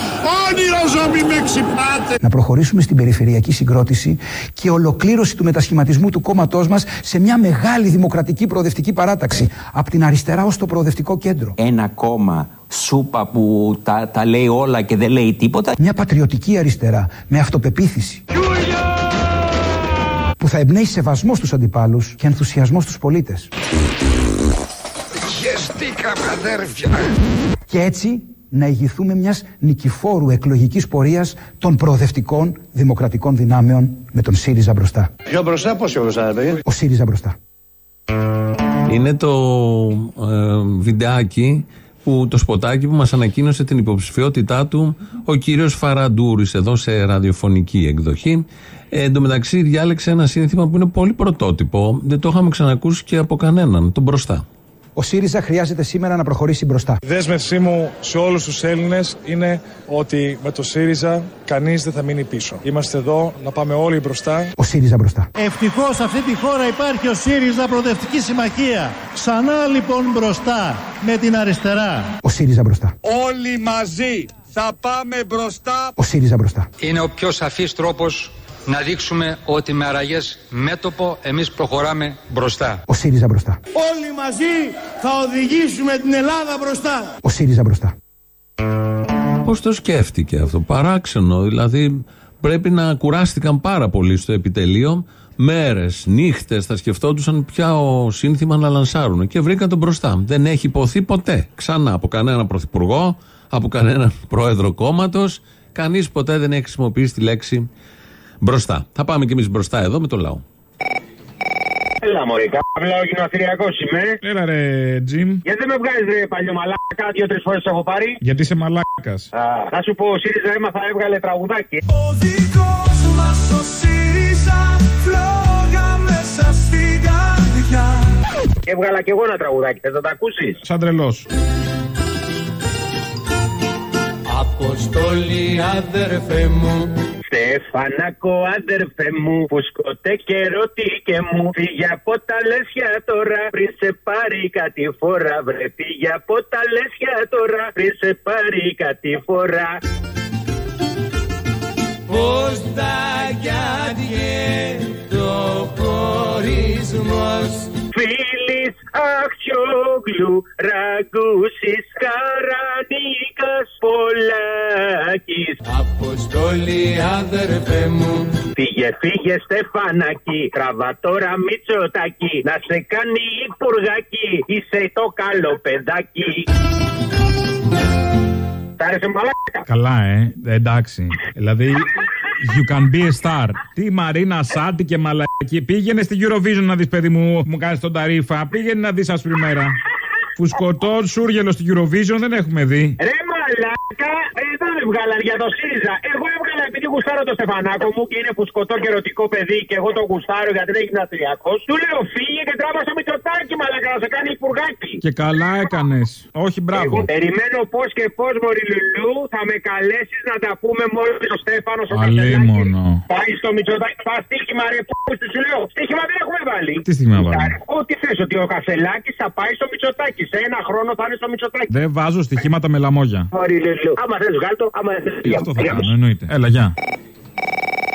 Όνειρο ζω, μη με ξυπνάτε. Να προχωρήσουμε στην περιφερειακή συγκρότηση και ολοκλήρωση του μετασχηματισμού του κόμματός μας σε μια μεγάλη δημοκρατική προοδευτική παράταξη. Από την αριστερά ως το προοδευτικό κέντρο. Ένα κόμμα σούπα που τα, τα λέει όλα και δεν λέει τίποτα. Μια πατριωτική αριστερά με αυτοπεποίθηση. Που θα εμπνέει σεβασμό στους αντιπάλους και ενθουσιασμό στους πολίτες. Χεστήκαμε αδέρφια. Και έτσι να ηγηθούμε μιας νικηφόρου εκλογικής πορείας των προοδευτικών δημοκρατικών δυνάμεων με τον ΣΥΡΙΖΑ μπροστά. Πιο μπροστά, πόσο μπροστά, παιδιά; Ο ΣΥΡΙΖΑ μπροστά. Είναι το ε, βιντεάκι που το σποτάκι που μας ανακοίνωσε την υποψηφιότητά του ο κύριος Φαραντούρης εδώ σε ραδιοφωνική εκδοχή. Ε, εν τω μεταξύ διάλεξε ένα σύνθημα που είναι πολύ πρωτότυπο. Δεν το είχαμε ξανακούσει και από κανέναν. Τον μπροστά. Ο ΣΥΡΙΖΑ χρειάζεται σήμερα να προχωρήσει μπροστά. Η δέσμευσή μου σε όλους τους Έλληνες είναι ότι με το ΣΥΡΙΖΑ κανείς δεν θα μείνει πίσω. Είμαστε εδώ να πάμε όλοι μπροστά. Ο ΣΥΡΙΖΑ μπροστά. Ευτυχώς σε αυτή τη χώρα υπάρχει ο ΣΥΡΙΖΑ Προοδευτική Συμμαχία. Ξανά λοιπόν μπροστά με την αριστερά. Ο ΣΥΡΙΖΑ μπροστά. Όλοι μαζί θα πάμε μπροστά. Ο ΣΥΡΙΖΑ μπροστά. Είναι ο πιο σαφής τρόπος να δείξουμε ότι με αραγές μέτωπο εμείς προχωράμε μπροστά. Ο ΣΥΡΙΖΑ μπροστά. Όλοι μαζί θα οδηγήσουμε την Ελλάδα μπροστά. Ο ΣΥΡΙΖΑ μπροστά. Πώς το σκέφτηκε αυτό, παράξενο. Δηλαδή πρέπει να κουράστηκαν πάρα πολύ στο επιτελείο. Μέρες, νύχτες θα σκεφτόντουσαν ποια ο σύνθημα να λανσάρουν και βρήκαν τον μπροστά. Δεν έχει υποθεί ποτέ ξανά από κανέναν πρωθυπουργό, από κανέναν πρόεδρο κόμματος. Κανείς ποτέ δεν έχει χρησιμοποιήσει τη λέξη μπροστά. Θα πάμε κι εμείς μπροστά εδώ με το λαό. Έλα μωρέ, καβλά ο γυμναστηριακός είμαι. Έλα ρε, Τζιμ. Γιατί δεν με βγάζεις ρε παλιό μαλάκα, δύο-τρεις φορές έχω πάρει; Γιατί είσαι μαλάκας. Α, θα σου πω, ο ΣΥΡΙΖΑ έμαθα έβγαλε τραγουδάκι. Ο δικός μας ο ΣΥΡΙΖΑ φλόγα μέσα στην καρδιά Και έβγαλα κι εγώ ένα τραγουδάκι, θες να τα ακούσεις; Σαν τρελός. Αποστολή αδερφέ μου. Στεφανάκο αδερφέ μου, φουσκωτέ και ρωτή και μου. Φύγε από τα λέσια τώρα πριν σε πάρει κάτι φορά Βρε. Φύγε από τα λέσια τώρα πριν σε πάρει κάτι φορά. Πώς θα γιάδιε το χωρισμός; Φίλης Αχιόγλου, Ραγκούσης, Καρανίκας, Πολάκης Αποστολή αδερφέ μου Φύγε, φύγε Στεφανάκη, τραβά τώρα Μητσοτάκη Να σε κάνει υπουργάκι, είσαι το καλό παιδάκι Τ' άρεσε μαλάκα Καλά, ε. Εντάξει. δηλαδή, you can be a star. Τι Μαρίνα Σάντι και μαλακή. Πήγαινε στην Eurovision να δεις, παιδί μου, μου κάνεις τον ταρήφα. Πήγαινε να δεις άσπρη μέρα. Φουσκωτό, σούργελο στην Eurovision δεν έχουμε δει. Ρε μαλάκα, εδώ δεν βγάλαν για το ΣΥΡΙΖΑ. Εγώ έβγαλα επειδή γουστάρω το Στεφανάκο μου και είναι φουσκωτό και ερωτικό παιδί και εγώ το γουστάρω γιατί δεν έχει νατριακό. Του λέω φύγε και τράβα στο Μητσοτάκι μαλάκα να σε κάνει υπουργάκι. Και καλά έκανες. Όχι, μπράβο. Εγώ περιμένω πώς και πώς Μωρή Λουλού θα με καλέσεις να τα πούμε μόνο στο Στέφανο στο Αλίμονο. Πάει στο Μητσοτάκι, πας στοίχημα ρε που σου λέω. Στοίχημα δεν έχουμε βάλει. Τι στιγμή να βάλουμε; Ότι θες ότι ο Κασελάκη θα πάει στο Μητσοτάκι. Σε ένα χρόνο θα είναι στο Μητσοτάκι. Δεν βάζω στοιχήματα με λαμόγια. Μωρή Λουλού. Άμα θες βγάλ το, άμα θες. Τι αυτό θα κάνω, εννοείται. Έλα, γεια.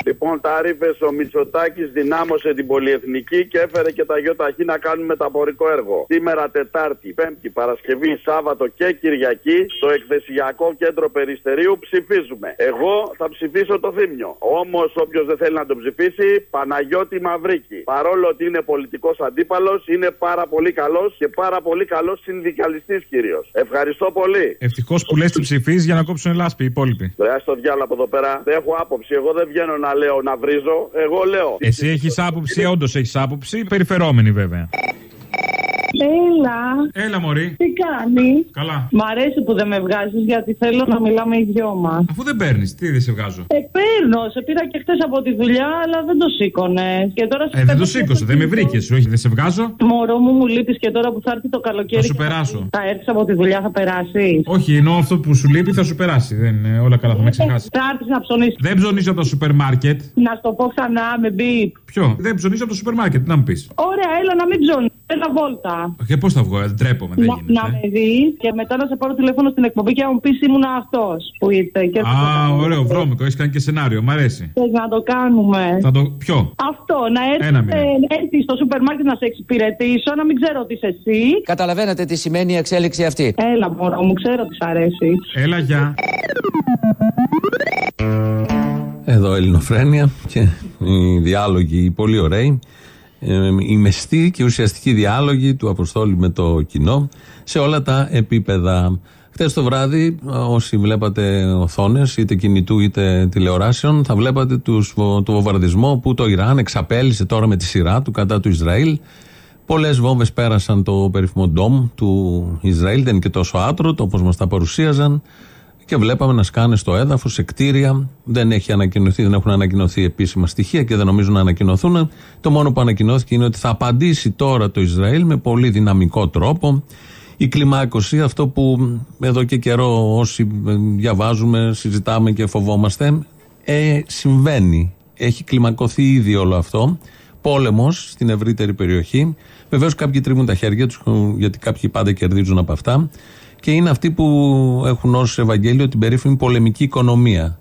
Λοιπόν, τα ρήφε ο Μητσοτάκης δυνάμωσε την πολυεθνική και έφερε και τα ΙΟΤΑΧΗ να κάνουν μεταφορικό έργο. Σήμερα Τετάρτη, Πέμπτη, Παρασκευή, Σάββατο και Κυριακή στο εκθεσιακό κέντρο Περιστερίου ψηφίζουμε. Εγώ θα ψηφίσω το Θήμιο. Όμως, όποιος δεν θέλει να το ψηφίσει, Παναγιώτη Μαυρίκη. Παρόλο ότι είναι πολιτικός αντίπαλος, είναι πάρα πολύ καλός και πάρα πολύ καλός συνδικαλιστής κυρίως. Ευχαριστώ πολύ. Ευτυχώς που λες τι ψηφίζεις για να κόψουν λάσπη οι υπόλοιποι. Ρε, στο διάλογο από εδώ πέρα. Δεν έχω άποψη. Εγώ δεν βγαίνω να λέω να βρίζω. Εγώ λέω. Εσύ έχεις άποψη, όντως έχεις άποψη, περιφερόμενη βέβαια. Έλα. Έλα, Μωρή. Τι κάνει; Καλά. Μ' αρέσει που δεν με βγάζεις γιατί θέλω να μιλάμε οι δυο μας. Αφού δεν παίρνεις, τι δεν σε βγάζω; Ε, παίρνω. Σε πήρα και χθες από τη δουλειά, αλλά δεν το σήκωνες. Και τώρα σε Ε, δεν παίρνω το και σήκωσε, στο δεν με κινητό. βρήκες. Όχι, δεν σε βγάζω; Μωρό μου, μου λείπεις και τώρα που θα έρθει το καλοκαίρι. Θα σου και περάσω. Θα έρθεις από τη δουλειά, θα περάσεις; Όχι, ενώ αυτό που σου λείπει θα σου περάσει. Δεν είναι όλα καλά, θα με ξεχάσεις. Θα έρθεις να ψωνίσεις. Δεν ψωνίζω από το σούπερ μάρκετ. Να στο πω ξανά με μπίπ. Ποιο; Δεν ψωνίζω από το σούπερ μάρκετ, τι να μου πεις; Ωραία, έλα να μην ψώνει. Έλα βόλτα. Και πώς θα βγω, ε, ντρέπομαι, δεν Να, γίνεται. να με δεις και μετά να σε πάρω τηλέφωνο στην εκπομπή και να μου πεις ήμουν αυτός που ήρθε. Και Α, ωραίο, βρώμικο, έχεις κάνει και σενάριο, μ' αρέσει. Θες να το κάνουμε. Θα το. Ποιο; Αυτό, να έρθει, Ένα μήνα. έρθεις στο σούπερ μάρκετ να σε εξυπηρετήσω, να μην ξέρω τι είσαι εσύ. Καταλαβαίνετε τι σημαίνει η εξέλιξη αυτή. Έλα, μωρό μου, ξέρω τι σ' αρέσει. Έλα, γεια. Εδώ Ελληνοφρένια και οι διάλογοι οι πολύ ωραίοι. Ε, οι μεστοί και ουσιαστικοί διάλογοι του Αποστόλη με το κοινό σε όλα τα επίπεδα. Χθες το βράδυ, όσοι βλέπατε οθόνες, είτε κινητού είτε τηλεοράσεων, θα βλέπατε τους, το βομβαρδισμό που το Ιράν εξαπέλυσε τώρα με τη σειρά του κατά του Ισραήλ. Πολλές βόμβες πέρασαν το περίφημο ντόμ του Ισραήλ, δεν είναι και τόσο άτρωτο όπως μας τα παρουσίαζαν. Και βλέπαμε να σκάνε στο έδαφος, σε κτίρια. Δεν έχει ανακοινωθεί, δεν έχουν ανακοινωθεί επίσημα στοιχεία και δεν νομίζουν να ανακοινωθούν. Το μόνο που ανακοινώθηκε είναι ότι θα απαντήσει τώρα το Ισραήλ με πολύ δυναμικό τρόπο. Η κλιμάκωση, αυτό που εδώ και καιρό όσοι διαβάζουμε, συζητάμε και φοβόμαστε, ε, συμβαίνει. Έχει κλιμακωθεί ήδη όλο αυτό. Πόλεμος στην ευρύτερη περιοχή. Βεβαίως κάποιοι τρίβουν τα χέρια τους, γιατί κάποιοι πάντα κερδίζουν από αυτά. Και είναι αυτοί που έχουν ω Ευαγγέλιο την περίφημη πολεμική οικονομία.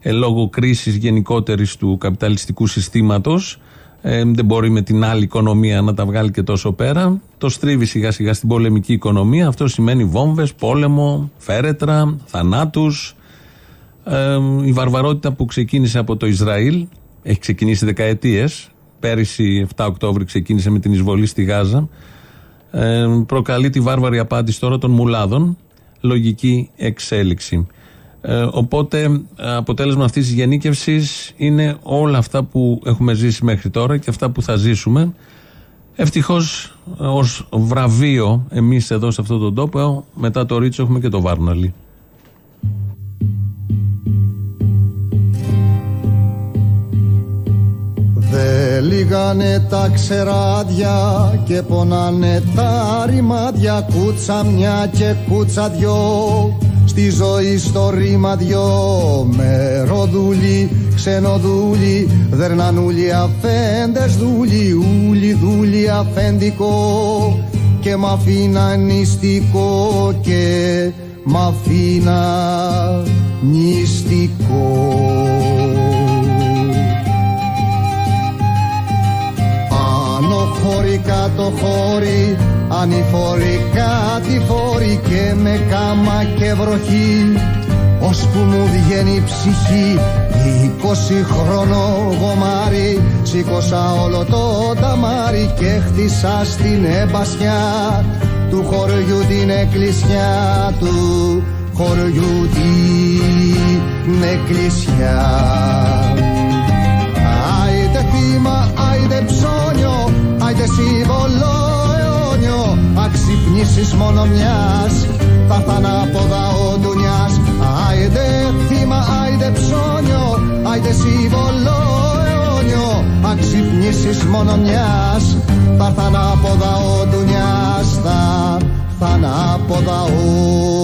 Ε, λόγω κρίσης γενικότερης του καπιταλιστικού συστήματος, ε, δεν μπορεί με την άλλη οικονομία να τα βγάλει και τόσο πέρα. Το στρίβει σιγά σιγά στην πολεμική οικονομία. Αυτό σημαίνει βόμβες, πόλεμο, φέρετρα, θανάτους. Ε, η βαρβαρότητα που ξεκίνησε από το Ισραήλ έχει ξεκινήσει δεκαετίες. Πέρυσι 7 Οκτώβρη ξεκίνησε με την εισβολή στη Γάζα. Ε, προκαλεί τη βάρβαρη απάντηση τώρα των μουλάδων. Λογική εξέλιξη. Ε, οπότε αποτέλεσμα αυτής της γενίκευσης είναι όλα αυτά που έχουμε ζήσει μέχρι τώρα και αυτά που θα ζήσουμε. Ευτυχώς ως βραβείο εμείς εδώ σε αυτόν τον τόπο μετά το Ρίτσο έχουμε και το Βάρναλι. Δε λίγανε τα ξεράδια και πονάνε τα ρημάδια. Κούτσα μια και κούτσα δυο. Στη ζωή στο ρήμα δυο. Με ροδούλι, ξενοδούλι δερνανούλι αφέντες δούλι. Ούλι δούλι αφέντικο και μ' αφήνα νηστικό και μ' αφήνα νηστικό Άνω χώρι κάτω χώρι Ανηφόρη κάτι φόρη Και με κάμα και βροχή. Ώσπου μου βγαίνει η ψυχή Είκοσι χρόνο γομάρι. Σήκωσα όλο το ταμάρι Και χτίσα στην εμπασιά Του χωριού την εκκλησιά Του. Χωριού την εκκλησιά σύμβολο αιώνιο Αξυπνήσεις μόνο μιας, θα θα ανάποδα ο ντουνιάς Άιτε θύμα, άιτε ψώνιο, άιτε σύμβολο αιώνιο Αξυπνήσεις μόνο μιας, θα θα ανάποδα ο ντουνιάς Θα θα ανάποδα ο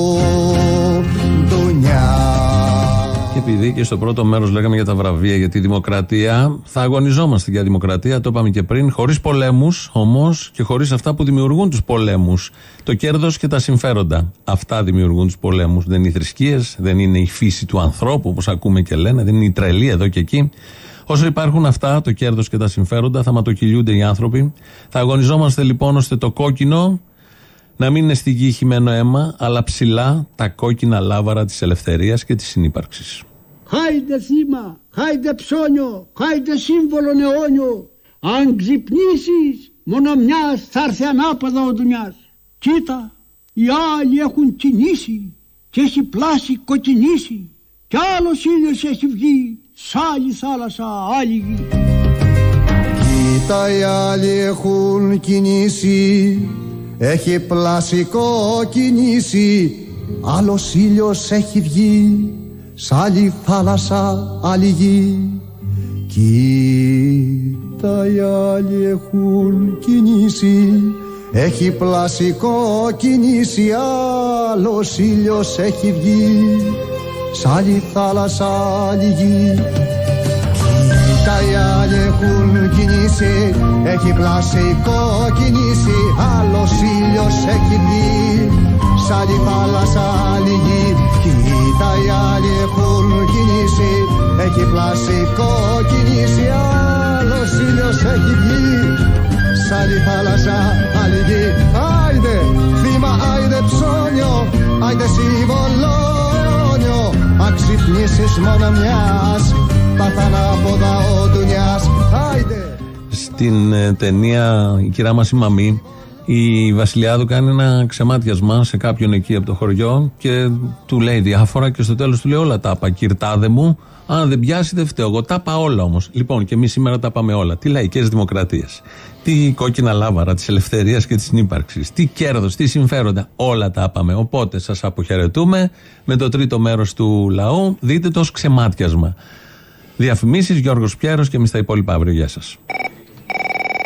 επειδή και στο πρώτο μέρος λέγαμε για τα βραβεία, για τη δημοκρατία, θα αγωνιζόμαστε για δημοκρατία, το είπαμε και πριν, χωρίς πολέμους όμω και χωρίς αυτά που δημιουργούν τους πολέμους. Το κέρδος και τα συμφέροντα. Αυτά δημιουργούν τους πολέμους. Δεν είναι οι θρησκείες, δεν είναι η φύση του ανθρώπου, όπως ακούμε και λένε, δεν είναι η τρελή εδώ και εκεί. Όσο υπάρχουν αυτά, το κέρδος και τα συμφέροντα, θα ματοκυλιούνται οι άνθρωποι. Θα αγωνιζόμαστε λοιπόν ώστε το κόκκινο να μην είναι στη γη χυμένο αίμα, αλλά ψηλά τα κόκκινα λάβαρα της ελευθερίας και της συνύπαρξης. Χάιντε θύμα, χάιντε ψώνιο, χάιντε σύμβολο αιώνιο. Αν ξυπνήσεις, μόνο μιας θα έρθει ανάποδα ο δουλειάς. Κοίτα, οι άλλοι έχουν κινήσει και έχει πλάσει κοκκινήσει. Κι άλλος ήλιος έχει βγει, σ' άλλη θάλασσα, άλλη γη. Κοίτα οι άλλοι έχουν κινήσει έχει πλασικό κινήσει άλλος ήλιος έχει βγει σ' άλλη θάλασσα άλλη γη. Κοίτα οι άλλοι έχουν κινήσει. Έχει πλασικό κινήσει άλλος ήλιος έχει βγει. Σ' άλλη θάλασσα άλλη γη. Κοίτα οι άλλοι έχουν κινήσει. Έχει πλασικό κινήσει άλλος ήλιος έχει βγει. Σ' άλλη θάλασσα άλλη γη Κοίτα οι άλλοι έχουν κινήσει. Έχει πλασικό κινήσει άλλος ήλιος έχει βγει. Σ' άλλη θάλασσα άλλη γη. Άιντε θύμα, άιντε ψώνιο άιντε σύμβολο αιώνιο αν ξυπνήσεις μόνο μιας θα θα ανάποδα ο Ντουνιάς Άιντε. Στην ε, ταινία Η κυρά μας η μαμή η Βασιλιάδου κάνει ένα ξεμάτιασμα σε κάποιον εκεί από το χωριό και του λέει διάφορα και στο τέλος του λέει όλα τα είπα κυρτάδε μου. Αν δεν πιάσει δεν φταίω εγώ. Τα είπα όλα όμως λοιπόν και εμείς σήμερα τα πάμε όλα. Τι λαϊκές δημοκρατίες. Τι κόκκινα λάβαρα της ελευθερίας και της συνύπαρξης. Τι κέρδος, τι συμφέροντα. Όλα τα είπαμε οπότε σας αποχαιρετούμε με το τρίτο μέρος του λαού. Δείτε το ως ξεμάτιασμα. Διαφημίσεις Γιώργος Πιέρος και εμείς τα υπόλοιπα αύριο. Γεια σας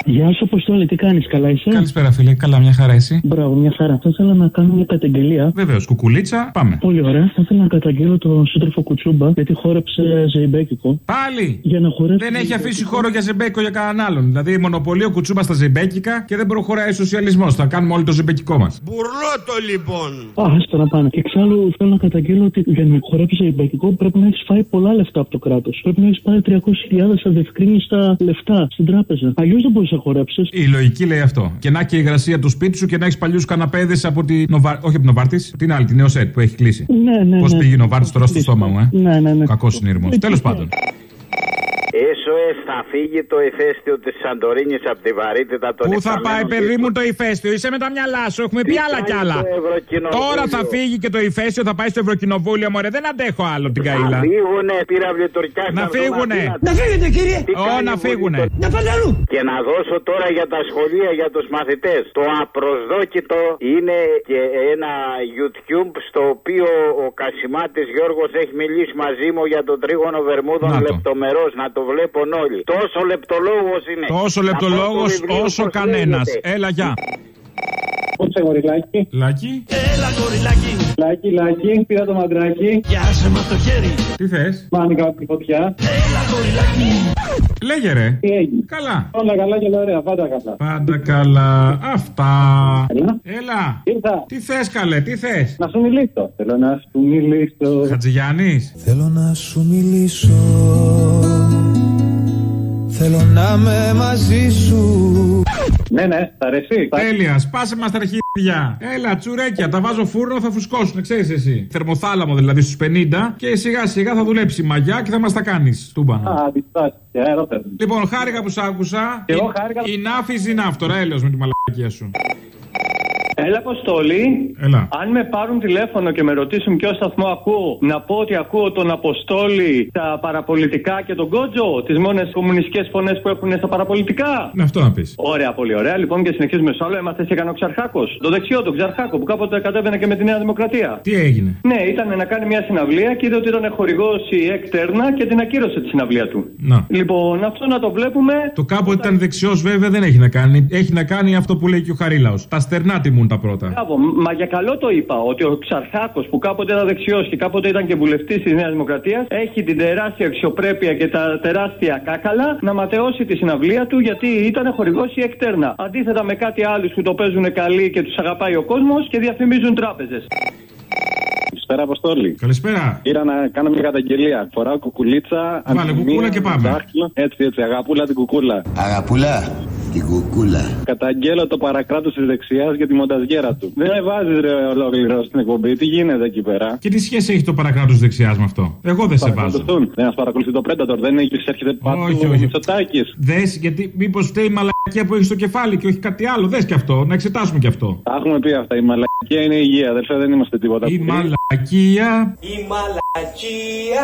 Γεια σου, Αποστόλη, τι κάνεις, καλά είσαι; Καλησπέρα, φίλε. Καλά, μια χαρά εσύ. Μπράβο, μια χαρά. Θα ήθελα να κάνω μια καταγγελία. Βεβαίως, κουκουλίτσα, πάμε. Πολύ ωραία. Θα ήθελα να καταγγείλω τον σύντροφο Κουτσούμπα γιατί χόρεψε ζεϊμπέκικο. Πάλι! Για να χορέψει. Δεν έχει αφήσει χώρο για ζεμπέκο για κανέναν άλλον. Δηλαδή, μονοπολεί ο κουτσούμπας στα ζεμπέκικα και δεν προχωράει ο σοσιαλισμός. Θα κάνουμε όλοι το ζεμπέκικό μας. Μπουρλότο λοιπόν. Α, άστα να πάνε. Και εξάλλου θέλω να καταγγείλω ότι για να χορέψει ζεϊμπέκικο πρέπει να έχεις φάει πολλά λεφτά από το κράτος. Πρέπει να έχεις πάρει 300.000 αδευκρίνηστα λεφτά στην τράπεζα. Αλλιώς δεν μπορείς να χορέψεις. Η λογική λέει αυτό. Και να και η υγρασία του σπίτι σου και να έχεις παλιούς καναπέδες από τη Νοβάρ... Όχι από την Νοβάρτης, την άλλη, την Νεοσέτ που έχει κλείσει. Ναι, ναι. Πώς ναι. πήγε η Νοβάρτης τώρα στο στόμα μου, ε; Ναι, ναι, ναι. Κακός συνειρμός. Τέλος πάντων. SOS θα φύγει το ηφαίστειο της Σαντορίνης από τη βαρύτητα των Πού θα υφαμένων πάει, παιδί λύκων. μου, το ηφαίστειο, είσαι με τα μυαλά σου. Έχουμε πει Τι άλλα κι κάνει άλλα. το Ευρωκοινοβούλιο. Τώρα θα φύγει και το ηφαίστειο, θα πάει στο Ευρωκοινοβούλιο, μωρέ. Δεν αντέχω άλλο την Να καήλα. φύγουνε πυραυλιτουρκιά Να στα φύγουνε. Δωματίνα. Να φύγετε, κύριε. Τι Ω, κάνει να η Βουλή φύγουνε. των- Να πάνε αλλού. Και να δώσω τώρα για τα σχολεία για τους μαθητές. Το απροσδόκητο είναι και ένα YouTube στο οποίο ο Κασιμάτης Γιώργος έχει μιλήσει μαζί μου για τον τρίγωνο Βερμούδων Να το. λεπτομερός. Να το βλέπουν όλοι. Τόσο λεπτολόγος είναι. Τόσο Να πω λεπτολόγο το βιβλίο όσο πώς κανένας. λέγεται. Έλα, γεια. Κόψε γοριλάκι. Λάκι. Έλα γοριλάκι. Λάκι, λάκι, πήρα το μαντράκι. Πιάσε με το χέρι. Τι θες; Πάνε κάτω τη φωτιά. Έλα γοριλάκι. Λέγε ρε. Τι έγινε; Καλά. Όλα καλά και όλα ωραία, πάντα καλά. Πάντα καλά. Αυτά. Έλα. Έλα. Ήρθα. Τι θες, καλέ, τι θες; Να σου μιλήσω. Θέλω να σου μιλήσω. Χατζηγιάννης. Θέλω να σου μιλήσω Θέλω να είμαι μαζί σου Ναι, ναι, θα αρέσει. Τέλεια, σπάσε μας τα αρχίδια. Έλα, τσουρέκια, τα βάζω φούρνο, θα φουσκώσουν, ξέρεις εσύ. Θερμοθάλαμο δηλαδή στους 50 και σιγά σιγά θα δουλέψει η μαγιά και θα μας τα κάνεις. Τούμπανα. Α, αντιστάσεις. Αέρα Λοιπόν, χάρηκα που σ' άκουσα. Και εγώ χάρηκα. Η νάφη ζηνάφ τώρα, έλεος με τη μαλακία σου. Έλα, Αποστόλη. Έλα. Αν με πάρουν τηλέφωνο και με ρωτήσουν ποιο σταθμό ακούω, να πω ότι ακούω τον Αποστόλη, τα παραπολιτικά και τον Κότζο, τις μόνες κομμουνιστικές φωνές που έχουν στα παραπολιτικά. Με αυτό να πεις. Ωραία, πολύ ωραία. Λοιπόν, και συνεχίζουμε στο άλλο. Έμαθε και έκανε ο Ξαρχάκος. Το δεξιό, τον Ξαρχάκο, που κάποτε κατέβαινε και με τη Νέα Δημοκρατία. Τι έγινε; Ναι, ήταν να κάνει μια συναυλία και είδε ότι ήταν χορηγός η Εκτέρνα και την ακύρωσε τη συναυλία του. Να. Λοιπόν, αυτό να το βλέπουμε. Το κάποτε ήταν δεξιός, βέβαια δεν έχει να κάνει. Έχει να κάνει αυτό που λέει και ο Χαρίλαος. Τα στερνά τιμούν τα πρώτα. Μπράβο, μα για καλό το είπα ότι ο Ξαρχάκο που κάποτε ήταν δεξιός και κάποτε ήταν και βουλευτής της Νέας Δημοκρατίας έχει την τεράστια αξιοπρέπεια και τα τεράστια κάκαλα να ματαιώσει τη συναυλία του γιατί ήταν χορηγός η Εκτέρνα. Αντίθετα με κάτι άλλους που το παίζουν καλή και τους αγαπάει ο κόσμος και διαφημίζουν τράπεζες. Καλησπέρα, Αποστόλη. Καλησπέρα. Ήρθα να κάνω μια καταγγελία. Φοράω κουκουλίτσα. Βάλε αντιμία, κουκούλα και πάμε. δάχτυλο. Έτσι, έτσι. Αγαπούλα την κουκούλα. Αγαπούλα, την κουκούλα. Καταγγέλλω το παρακράτος της δεξιάς για τη μονταζιέρα του. Δεν με βάζεις ρε ολόκληρος στην εκπομπή. Τι γίνεται εκεί πέρα; Και τι σχέση έχει το παρακράτος δεξιάς με αυτό; Εγώ δεν σε βάζω. Παρακολουθούν. Δεν μα παρακολουθεί το Predator. Δεν έχεις έρχεται πάνω Όχι, ο όχι. Μητσοτάκης. Δες, γιατί μήπως φταίει η μαλακία που έχει στο κεφάλι και όχι κάτι άλλο. Δες και αυτό, να εξετάσουμε και αυτό. Τα έχουμε πει αυτά. Η μαλακία είναι υγεία. Αδερφέ, δεν είμαστε τίποτα. Η μαλακία. Η μαλακία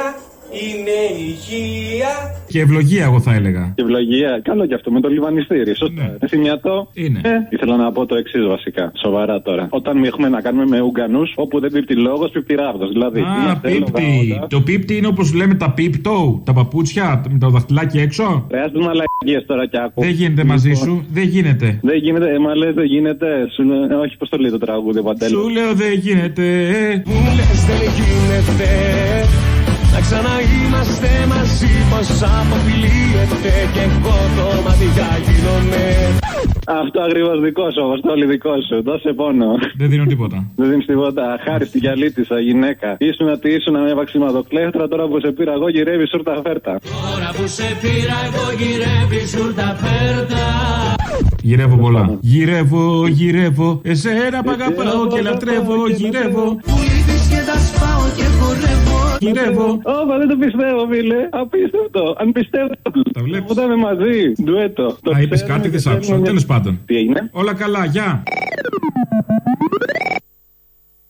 είναι υγεία. Και ευλογία, εγώ θα έλεγα. Και ευλογία. Καλό και αυτό με το λιβανιστήρι. Σωστά. Ναι. Θυμιατό. Είναι. Ε, ήθελα να πω το εξής βασικά. Σοβαρά τώρα. Όταν έχουμε να κάνουμε με Ουγγανούς, όπου δεν πίπτει λόγος, πίπτει ράβδος. Δηλαδή. Α, είμαστε πίπτη. έλογα, Το πίπτη είναι όπως λέμε τα πίπτο, τα παπούτσια με το δαχτυλάκι έξω. Ρε, ας τους μαλακίες τώρα κι άκου. Δεν γίνεται μαζί σου, δεν γίνεται. Δεν γίνεται, ε, μα λες δεν γίνεται. Σου λέ- όχι, πώς το λέει το τραγούδι, Παντέλο; Σου λέω δεν γίνεται. ε. Μου λες δεν γίνεται να ξαναείμαστε μαζί πως αποκλείεται και εγώ το μάτια γίνομαι Αυτό ακριβώς δικός σου, Αποστόλη, δικός σου. Δώσε πόνο. Δεν δίνω τίποτα. Δεν δίνεις τίποτα. Χάρη στην γυαλίτησα, γυναίκα. Ήσουν τι ήσουν με βαξιματοκλέφτρα, τώρα που σε πήρα εγώ γυρεύει σούρτα φέρτα. Τώρα που σε πήρα εγώ γυρεύει σούρτα φέρτα Γυρεύω πολλά. Γυρεύω, γυρεύω. Εσένα π' αγαπάω και λατρεύω. Γυρεύω. Που λείπεις και τα σπάω και χορεύω Γυρεύω. Ωπα, δεν το πιστεύω, φίλε. Απίστευτο. Αν πιστεύω. Τα βλέπεις. Ποτέ μαζί. Ντουέτο. Α, είπες κάτι, δεν σ' άκουσα. Τέλος πάντων. Τι έγινε; Όλα καλά, γεια.